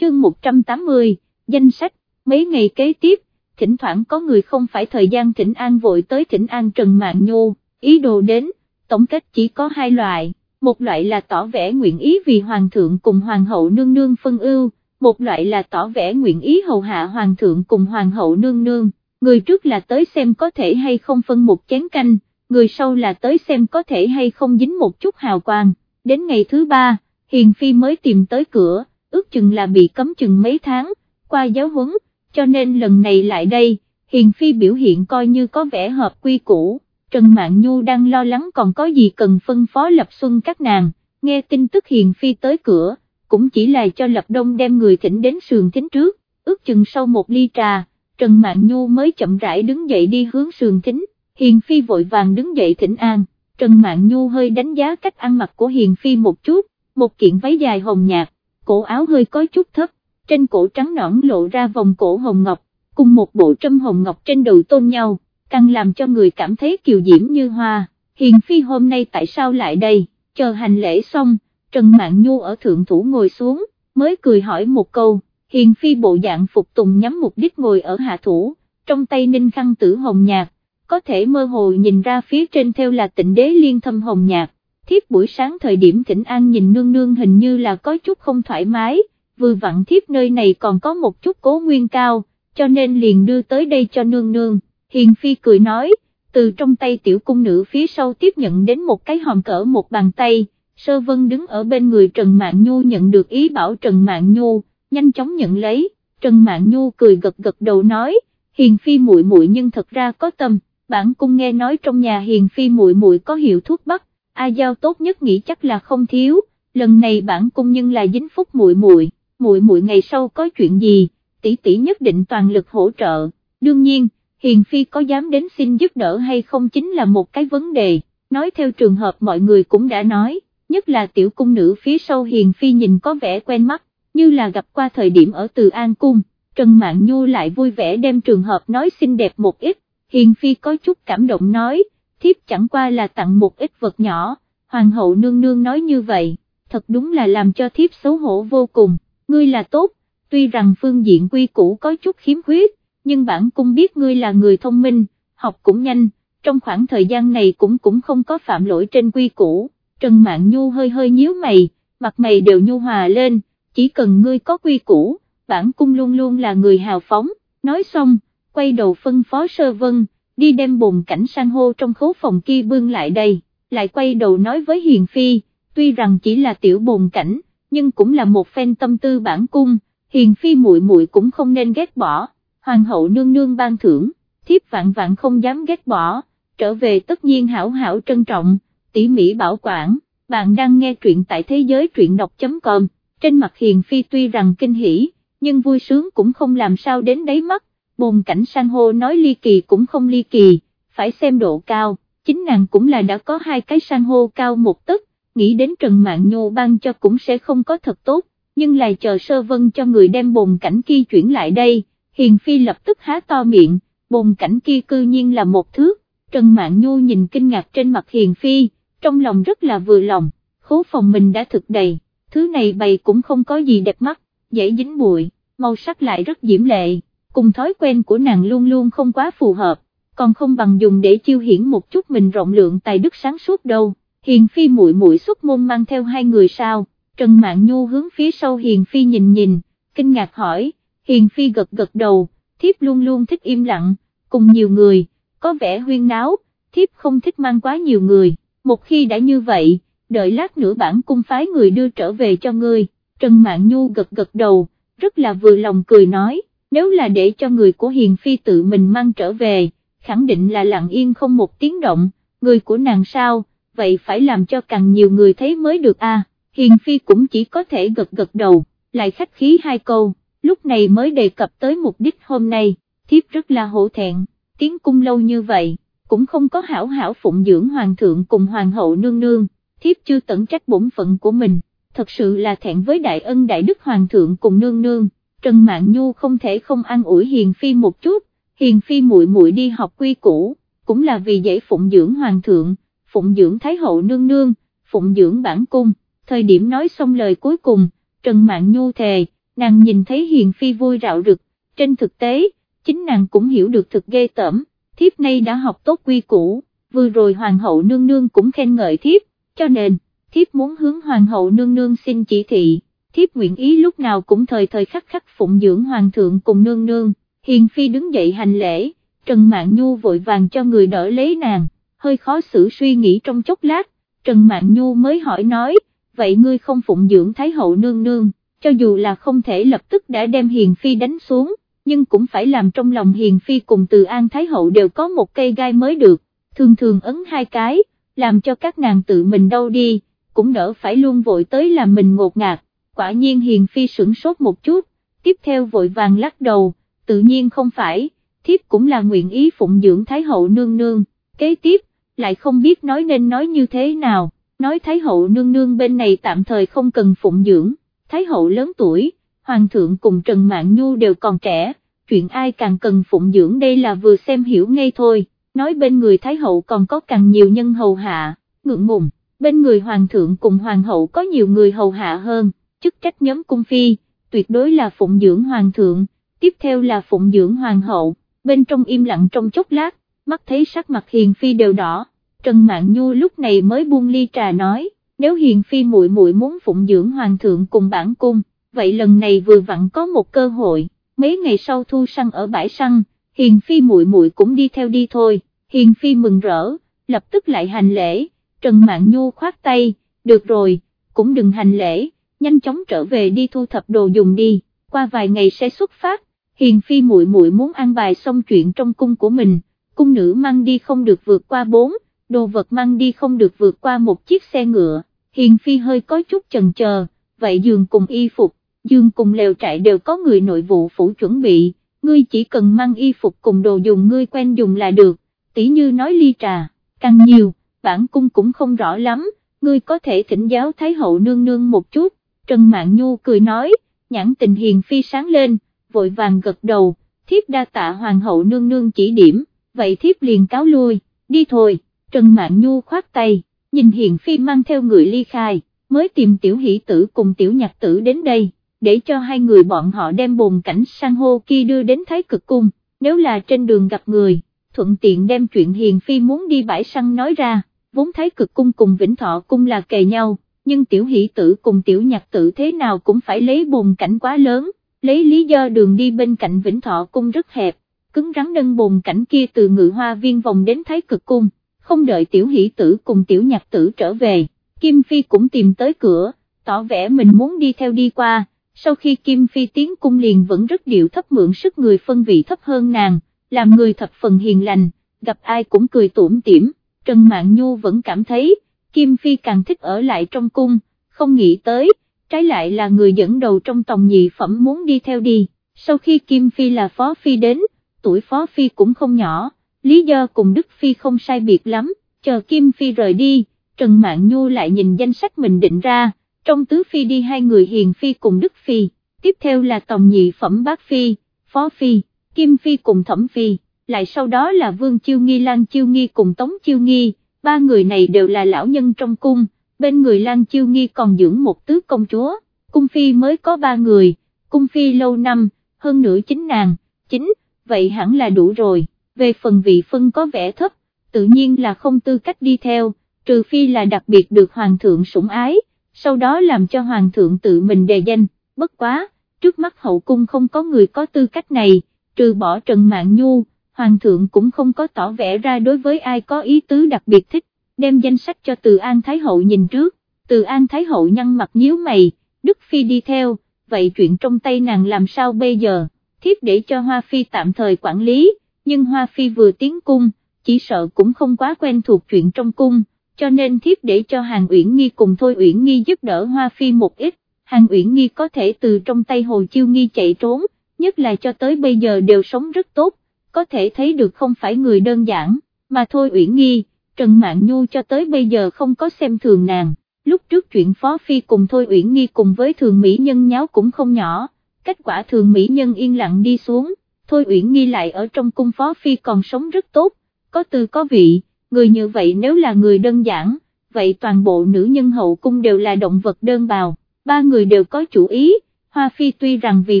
[SPEAKER 1] Chương 180, danh sách, mấy ngày kế tiếp, thỉnh thoảng có người không phải thời gian thỉnh an vội tới thỉnh an Trần Mạn Nhu, ý đồ đến, tổng kết chỉ có hai loại, một loại là tỏ vẻ nguyện ý vì hoàng thượng cùng hoàng hậu nương nương phân ưu, một loại là tỏ vẻ nguyện ý hầu hạ hoàng thượng cùng hoàng hậu nương nương, người trước là tới xem có thể hay không phân một chén canh, người sau là tới xem có thể hay không dính một chút hào quang, đến ngày thứ ba, Hiền Phi mới tìm tới cửa, ước chừng là bị cấm chừng mấy tháng, qua giáo huấn, cho nên lần này lại đây, Hiền Phi biểu hiện coi như có vẻ hợp quy củ. Trần Mạn Nhu đang lo lắng còn có gì cần phân phó Lập Xuân các nàng, nghe tin tức Hiền Phi tới cửa, cũng chỉ là cho Lập Đông đem người thỉnh đến sườn thính trước, ước chừng sau một ly trà, Trần Mạn Nhu mới chậm rãi đứng dậy đi hướng sườn thính, Hiền Phi vội vàng đứng dậy thỉnh an, Trần Mạn Nhu hơi đánh giá cách ăn mặc của Hiền Phi một chút, một kiện váy dài hồng nhạt, cổ áo hơi có chút thấp, trên cổ trắng nõn lộ ra vòng cổ hồng ngọc, cùng một bộ trâm hồng ngọc trên đầu tôn nhau càng làm cho người cảm thấy kiều diễm như hoa, hiền phi hôm nay tại sao lại đây, chờ hành lễ xong, Trần Mạn Nhu ở thượng thủ ngồi xuống, mới cười hỏi một câu, hiền phi bộ dạng phục tùng nhắm mục đích ngồi ở hạ thủ, trong tay ninh khăn tử hồng nhạt, có thể mơ hồ nhìn ra phía trên theo là tịnh đế liên thâm hồng nhạt, thiếp buổi sáng thời điểm thỉnh an nhìn nương nương hình như là có chút không thoải mái, vừa vặn thiếp nơi này còn có một chút cố nguyên cao, cho nên liền đưa tới đây cho nương nương. Hiền Phi cười nói, từ trong tay tiểu cung nữ phía sau tiếp nhận đến một cái hòm cỡ một bàn tay, Sơ Vân đứng ở bên người Trần Mạn Nhu nhận được ý bảo Trần Mạn Nhu, nhanh chóng nhận lấy, Trần Mạn Nhu cười gật gật đầu nói, Hiền Phi muội muội nhưng thật ra có tâm, bản cung nghe nói trong nhà Hiền Phi muội muội có hiệu thuốc bắc, A Giao tốt nhất nghĩ chắc là không thiếu, lần này bản cung nhưng là dính phúc muội muội, muội muội ngày sau có chuyện gì, tỷ tỷ nhất định toàn lực hỗ trợ, đương nhiên Hiền Phi có dám đến xin giúp đỡ hay không chính là một cái vấn đề, nói theo trường hợp mọi người cũng đã nói, nhất là tiểu cung nữ phía sau hiền phi nhìn có vẻ quen mắt, như là gặp qua thời điểm ở Từ An Cung, Trần Mạn Nhu lại vui vẻ đem trường hợp nói xinh đẹp một ít, hiền phi có chút cảm động nói, thiếp chẳng qua là tặng một ít vật nhỏ, hoàng hậu nương nương nói như vậy, thật đúng là làm cho thiếp xấu hổ vô cùng, ngươi là tốt, tuy rằng phương diện quy củ có chút khiếm khuyết, nhưng bản cung biết ngươi là người thông minh, học cũng nhanh, trong khoảng thời gian này cũng cũng không có phạm lỗi trên quy củ, Trần Mạn Nhu hơi hơi nhíu mày, mặt mày đều nhu hòa lên, chỉ cần ngươi có quy củ, bản cung luôn luôn là người hào phóng, nói xong, quay đầu phân phó sơ vân, đi đem bồn cảnh sang hô trong khố phòng kia bưng lại đây, lại quay đầu nói với Hiền Phi, tuy rằng chỉ là tiểu bồn cảnh, nhưng cũng là một phen tâm tư bản cung, Hiền Phi muội muội cũng không nên ghét bỏ, hoàng hậu nương nương ban thưởng, thiếp vạn vạn không dám ghét bỏ, trở về tất nhiên hảo hảo trân trọng, tỉ mỉ bảo quản, bạn đang nghe truyện tại thế giới truyện đọc.com, trên mặt Hiền Phi tuy rằng kinh hỉ, nhưng vui sướng cũng không làm sao đến đáy mắt, bồn cảnh sang hô nói ly kỳ cũng không ly kỳ, phải xem độ cao, chính nàng cũng là đã có hai cái sang hô cao một tấc, nghĩ đến Trần Mạng Nhô ban cho cũng sẽ không có thật tốt, nhưng lại chờ sơ vân cho người đem bồn cảnh kia chuyển lại đây, Hiền Phi lập tức há to miệng, bồn cảnh kia cư nhiên là một thước, Trần Mạng Nhô nhìn kinh ngạc trên mặt Hiền Phi, trong lòng rất là vừa lòng, khố phòng mình đã thực đầy, thứ này bày cũng không có gì đẹp mắt, dễ dính bụi, màu sắc lại rất diễm lệ, cùng thói quen của nàng luôn luôn không quá phù hợp, còn không bằng dùng để chiêu hiển một chút mình rộng lượng tài đức sáng suốt đâu. Hiền Phi muội muội xuất môn mang theo hai người sao, Trần Mạn Nhu hướng phía sau Hiền Phi nhìn nhìn, kinh ngạc hỏi, Hiền Phi gật gật đầu, thiếp luôn luôn thích im lặng, cùng nhiều người, có vẻ huyên náo, thiếp không thích mang quá nhiều người, một khi đã như vậy, đợi lát nữa bản cung phái người đưa trở về cho ngươi, Trần Mạn Nhu gật gật đầu, rất là vừa lòng cười nói, nếu là để cho người của Hiền Phi tự mình mang trở về, khẳng định là lặng yên không một tiếng động, người của nàng sao, vậy phải làm cho càng nhiều người thấy mới được a. Hiền Phi cũng chỉ có thể gật gật đầu, lại khách khí hai câu, lúc này mới đề cập tới mục đích hôm nay, thiếp rất là hổ thẹn, tiến cung lâu như vậy, cũng không có hảo hảo phụng dưỡng hoàng thượng cùng hoàng hậu nương nương, thiếp chưa tận trách bổn phận của mình, thật sự là thẹn với đại ân đại đức hoàng thượng cùng nương nương, Trần Mạn Nhu không thể không an ủi Hiền Phi một chút, Hiền Phi muội muội đi học quy củ, cũng là vì dễ phụng dưỡng hoàng thượng, phụng dưỡng thái hậu nương nương, phụng dưỡng bản cung, thời điểm nói xong lời cuối cùng, Trần Mạn Nhu thề, nàng nhìn thấy Hiền Phi vui rạo rực, trên thực tế, chính nàng cũng hiểu được thực ghê tởm, thiếp nay đã học tốt quy củ, vừa rồi hoàng hậu nương nương cũng khen ngợi thiếp, cho nên, thiếp muốn hướng hoàng hậu nương nương xin chỉ thị, thiếp nguyện ý lúc nào cũng thời thời khắc khắc phụng dưỡng hoàng thượng cùng nương nương, hiền phi đứng dậy hành lễ, Trần Mạn Nhu vội vàng cho người đỡ lấy nàng, hơi khó xử suy nghĩ trong chốc lát, Trần Mạn Nhu mới hỏi nói, vậy ngươi không phụng dưỡng Thái hậu nương nương, cho dù là không thể lập tức đã đem hiền phi đánh xuống, nhưng cũng phải làm trong lòng hiền phi cùng từ an Thái hậu đều có một cây gai mới được, thường thường ấn hai cái, làm cho các nàng tự mình đâu đi, cũng đỡ phải luôn vội tới làm mình ngột ngạt, quả nhiên hiền phi sửng sốt một chút, tiếp theo vội vàng lắc đầu, tự nhiên không phải, thiếp cũng là nguyện ý phụng dưỡng Thái hậu nương nương, kế tiếp, lại không biết nói nên nói như thế nào, nói Thái hậu nương nương bên này tạm thời không cần phụng dưỡng, Thái hậu lớn tuổi, Hoàng thượng cùng Trần Mạn Nhu đều còn trẻ, chuyện ai càng cần phụng dưỡng đây là vừa xem hiểu ngay thôi, nói bên người Thái hậu còn có càng nhiều nhân hầu hạ, ngượng ngùng, bên người Hoàng thượng cùng Hoàng hậu có nhiều người hầu hạ hơn, chức trách nhóm cung phi, tuyệt đối là phụng dưỡng Hoàng thượng, tiếp theo là phụng dưỡng Hoàng hậu, bên trong im lặng trong chốc lát, mắt thấy sắc mặt Hiền Phi đều đỏ, Trần Mạn Nhu lúc này mới buông ly trà nói, nếu Hiền Phi muội muội muốn phụng dưỡng Hoàng thượng cùng bản cung, vậy lần này vừa vặn có một cơ hội, mấy ngày sau thu săn ở bãi săn, Hiền Phi muội muội cũng đi theo đi thôi, Hiền Phi mừng rỡ, lập tức lại hành lễ, Trần Mạn Nhu khoát tay, được rồi, cũng đừng hành lễ, nhanh chóng trở về đi thu thập đồ dùng đi, qua vài ngày sẽ xuất phát, Hiền Phi muội muội muốn an bài xong chuyện trong cung của mình, cung nữ mang đi không được vượt qua bốn, đồ vật mang đi không được vượt qua một chiếc xe ngựa, Hiền Phi hơi có chút chần chờ, vậy giường cùng y phục, giường cùng lều trại đều có người nội vụ phủ chuẩn bị, ngươi chỉ cần mang y phục cùng đồ dùng ngươi quen dùng là được, tỷ như nói ly trà, càng nhiều, bản cung cũng không rõ lắm, ngươi có thể thỉnh giáo Thái hậu nương nương một chút, Trần Mạn Nhu cười nói, nhãn tình hiền phi sáng lên, vội vàng gật đầu, thiếp đa tạ hoàng hậu nương nương chỉ điểm, vậy thiếp liền cáo lui, đi thôi, Trần Mạn Nhu khoát tay, nhìn hiền phi mang theo người ly khai, mới tìm tiểu hỷ tử cùng tiểu nhạc tử đến đây, để cho hai người bọn họ đem bồn cảnh sang hô kia đưa đến thái cực cung, nếu là trên đường gặp người, thuận tiện đem chuyện hiền phi muốn đi bãi săn nói ra, vốn thái cực cung cùng vĩnh thọ cung là kề nhau, nhưng tiểu hỷ tử cùng tiểu nhạc tử thế nào cũng phải lấy bồn cảnh quá lớn, lấy lý do đường đi bên cạnh vĩnh thọ cung rất hẹp, cứng rắn nâng bồn cảnh kia từ ngự hoa viên vòng đến thái cực cung, không đợi tiểu hỷ tử cùng tiểu nhạc tử trở về, Kim Phi cũng tìm tới cửa, tỏ vẻ mình muốn đi theo đi qua, sau khi Kim Phi tiến cung liền vẫn rất điệu thấp mượn sức người phân vị thấp hơn nàng, làm người thập phần hiền lành, gặp ai cũng cười tủm tỉm, Trần mạng Nhu vẫn cảm thấy, Kim Phi càng thích ở lại trong cung, không nghĩ tới, trái lại là người dẫn đầu trong tòng nhị phẩm muốn đi theo đi, sau khi Kim Phi là Phó Phi đến, tuổi Phó Phi cũng không nhỏ, lý do cùng Đức Phi không sai biệt lắm, chờ Kim Phi rời đi, Trần Mạn Nhu lại nhìn danh sách mình định ra, trong tứ Phi đi hai người Hiền Phi cùng Đức Phi, tiếp theo là tòng nhị phẩm Bác Phi, Phó Phi, Kim Phi cùng Thẩm Phi, lại sau đó là Vương Chiêu Nghi Lan Chiêu Nghi cùng Tống Chiêu Nghi, ba người này đều là lão nhân trong cung, bên người Lan Chiêu Nghi còn dưỡng một tứ công chúa, cung phi mới có ba người, cung phi lâu năm, hơn nữa chính nàng, chính, vậy hẳn là đủ rồi, về phần vị phân có vẻ thấp, tự nhiên là không tư cách đi theo, trừ phi là đặc biệt được hoàng thượng sủng ái, sau đó làm cho hoàng thượng tự mình đề danh, bất quá, trước mắt hậu cung không có người có tư cách này, trừ bỏ Trần Mạng Nhu, hoàng thượng cũng không có tỏ vẻ ra đối với ai có ý tứ đặc biệt thích, đem danh sách cho từ An Thái Hậu nhìn trước, từ An Thái Hậu nhăn mặt nhíu mày, Đức Phi đi theo, vậy chuyện trong tay nàng làm sao bây giờ, thiếp để cho Hoa Phi tạm thời quản lý, nhưng Hoa Phi vừa tiến cung, chỉ sợ cũng không quá quen thuộc chuyện trong cung, cho nên thiếp để cho Hàng Uyển Nghi cùng Thôi Uyển Nghi giúp đỡ Hoa Phi một ít, Hàng Uyển Nghi có thể từ trong tay Hồ Chiêu Nghi chạy trốn, nhất là cho tới bây giờ đều sống rất tốt, có thể thấy được không phải người đơn giản, mà Thôi Uyển Nghi, Trần Mạn Nhu cho tới bây giờ không có xem thường nàng, lúc trước chuyện Phó Phi cùng Thôi Uyển Nghi cùng với thường Mỹ Nhân nháo cũng không nhỏ, kết quả thường Mỹ Nhân yên lặng đi xuống, Thôi Uyển Nghi lại ở trong cung Phó Phi còn sống rất tốt, có tư có vị, người như vậy nếu là người đơn giản, vậy toàn bộ nữ nhân hậu cung đều là động vật đơn bào, ba người đều có chủ ý, Hoa Phi tuy rằng vì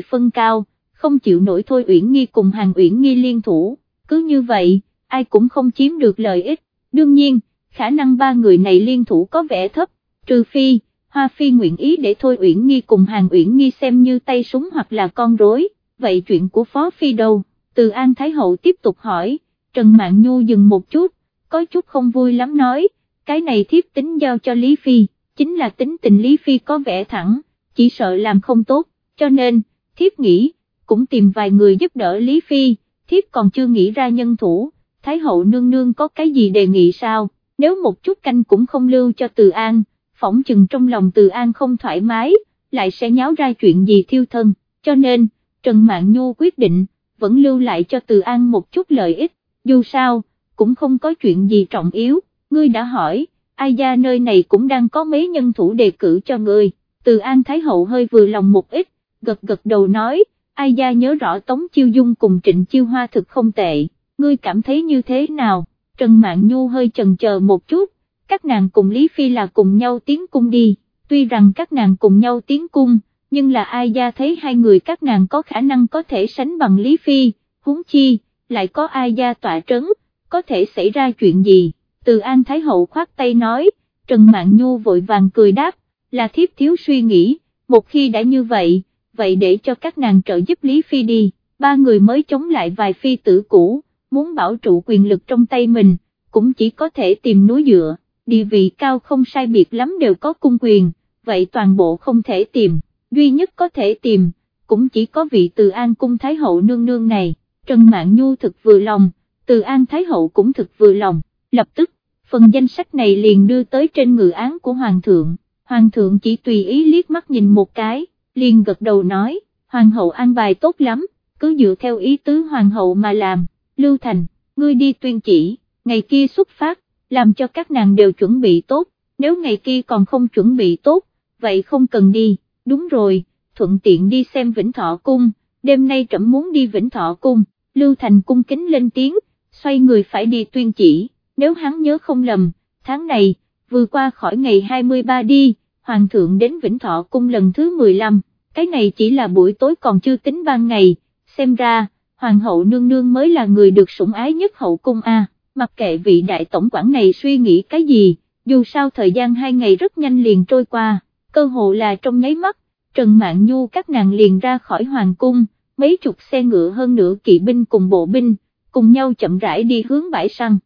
[SPEAKER 1] phân cao, không chịu nổi Thôi Uyển Nghi cùng Hàng Uyển Nghi liên thủ, cứ như vậy, ai cũng không chiếm được lợi ích. Đương nhiên, khả năng ba người này liên thủ có vẻ thấp, trừ phi, Hoa Phi nguyện ý để Thôi Uyển Nghi cùng Hàng Uyển Nghi xem như tay súng hoặc là con rối, vậy chuyện của Phó Phi đâu, từ An Thái Hậu tiếp tục hỏi, Trần mạng Nhu dừng một chút, có chút không vui lắm nói, cái này thiếp tính giao cho Lý Phi, chính là tính tình Lý Phi có vẻ thẳng, chỉ sợ làm không tốt, cho nên, thiếp nghĩ, cũng tìm vài người giúp đỡ Lý Phi, thiếp còn chưa nghĩ ra nhân thủ. Thái hậu nương nương có cái gì đề nghị sao, nếu một chút canh cũng không lưu cho Từ An, phỏng chừng trong lòng Từ An không thoải mái, lại sẽ nháo ra chuyện gì thiêu thân, cho nên, Trần Mạn Nhu quyết định, vẫn lưu lại cho Từ An một chút lợi ích, dù sao, cũng không có chuyện gì trọng yếu, ngươi đã hỏi, ai gia nơi này cũng đang có mấy nhân thủ đề cử cho ngươi, Từ An Thái Hậu hơi vừa lòng một ít, gật gật đầu nói, ai gia nhớ rõ Tống Chiêu Dung cùng Trịnh Chiêu Hoa thực không tệ. Ngươi cảm thấy như thế nào, Trần Mạn Nhu hơi chần chờ một chút, các nàng cùng Lý Phi là cùng nhau tiến cung đi, tuy rằng các nàng cùng nhau tiến cung, nhưng là ai gia thấy hai người các nàng có khả năng có thể sánh bằng Lý Phi, huống chi, lại có ai gia tỏa trấn, có thể xảy ra chuyện gì, từ An Thái Hậu khoát tay nói, Trần Mạn Nhu vội vàng cười đáp, là thiếp thiếu suy nghĩ, một khi đã như vậy, vậy để cho các nàng trợ giúp Lý Phi đi, ba người mới chống lại vài phi tử cũ muốn bảo trụ quyền lực trong tay mình, cũng chỉ có thể tìm núi dựa, địa vị cao không sai biệt lắm đều có cung quyền, vậy toàn bộ không thể tìm, duy nhất có thể tìm, cũng chỉ có vị từ an cung Thái Hậu nương nương này, Trần Mạn Nhu thực vừa lòng, từ an Thái Hậu cũng thực vừa lòng, lập tức, phần danh sách này liền đưa tới trên ngự án của Hoàng thượng, Hoàng thượng chỉ tùy ý liếc mắt nhìn một cái, liền gật đầu nói, Hoàng hậu an bài tốt lắm, cứ dựa theo ý tứ Hoàng hậu mà làm. Lưu Thành, ngươi đi tuyên chỉ, ngày kia xuất phát, làm cho các nàng đều chuẩn bị tốt, nếu ngày kia còn không chuẩn bị tốt, vậy không cần đi, đúng rồi, thuận tiện đi xem Vĩnh Thọ Cung, đêm nay trẫm muốn đi Vĩnh Thọ Cung, Lưu Thành cung kính lên tiếng, xoay người phải đi tuyên chỉ, nếu hắn nhớ không lầm, tháng này, vừa qua khỏi ngày 23 đi, Hoàng thượng đến Vĩnh Thọ Cung lần thứ 15, cái này chỉ là buổi tối còn chưa tính ban ngày, xem ra, Hoàng hậu nương nương mới là người được sủng ái nhất hậu cung A, mặc kệ vị đại tổng quản này suy nghĩ cái gì, dù sao thời gian hai ngày rất nhanh liền trôi qua, cơ hồ là trong nháy mắt, Trần Mạn Nhu các nàng liền ra khỏi Hoàng cung, mấy chục xe ngựa hơn nửa kỵ binh cùng bộ binh, cùng nhau chậm rãi đi hướng bãi săn.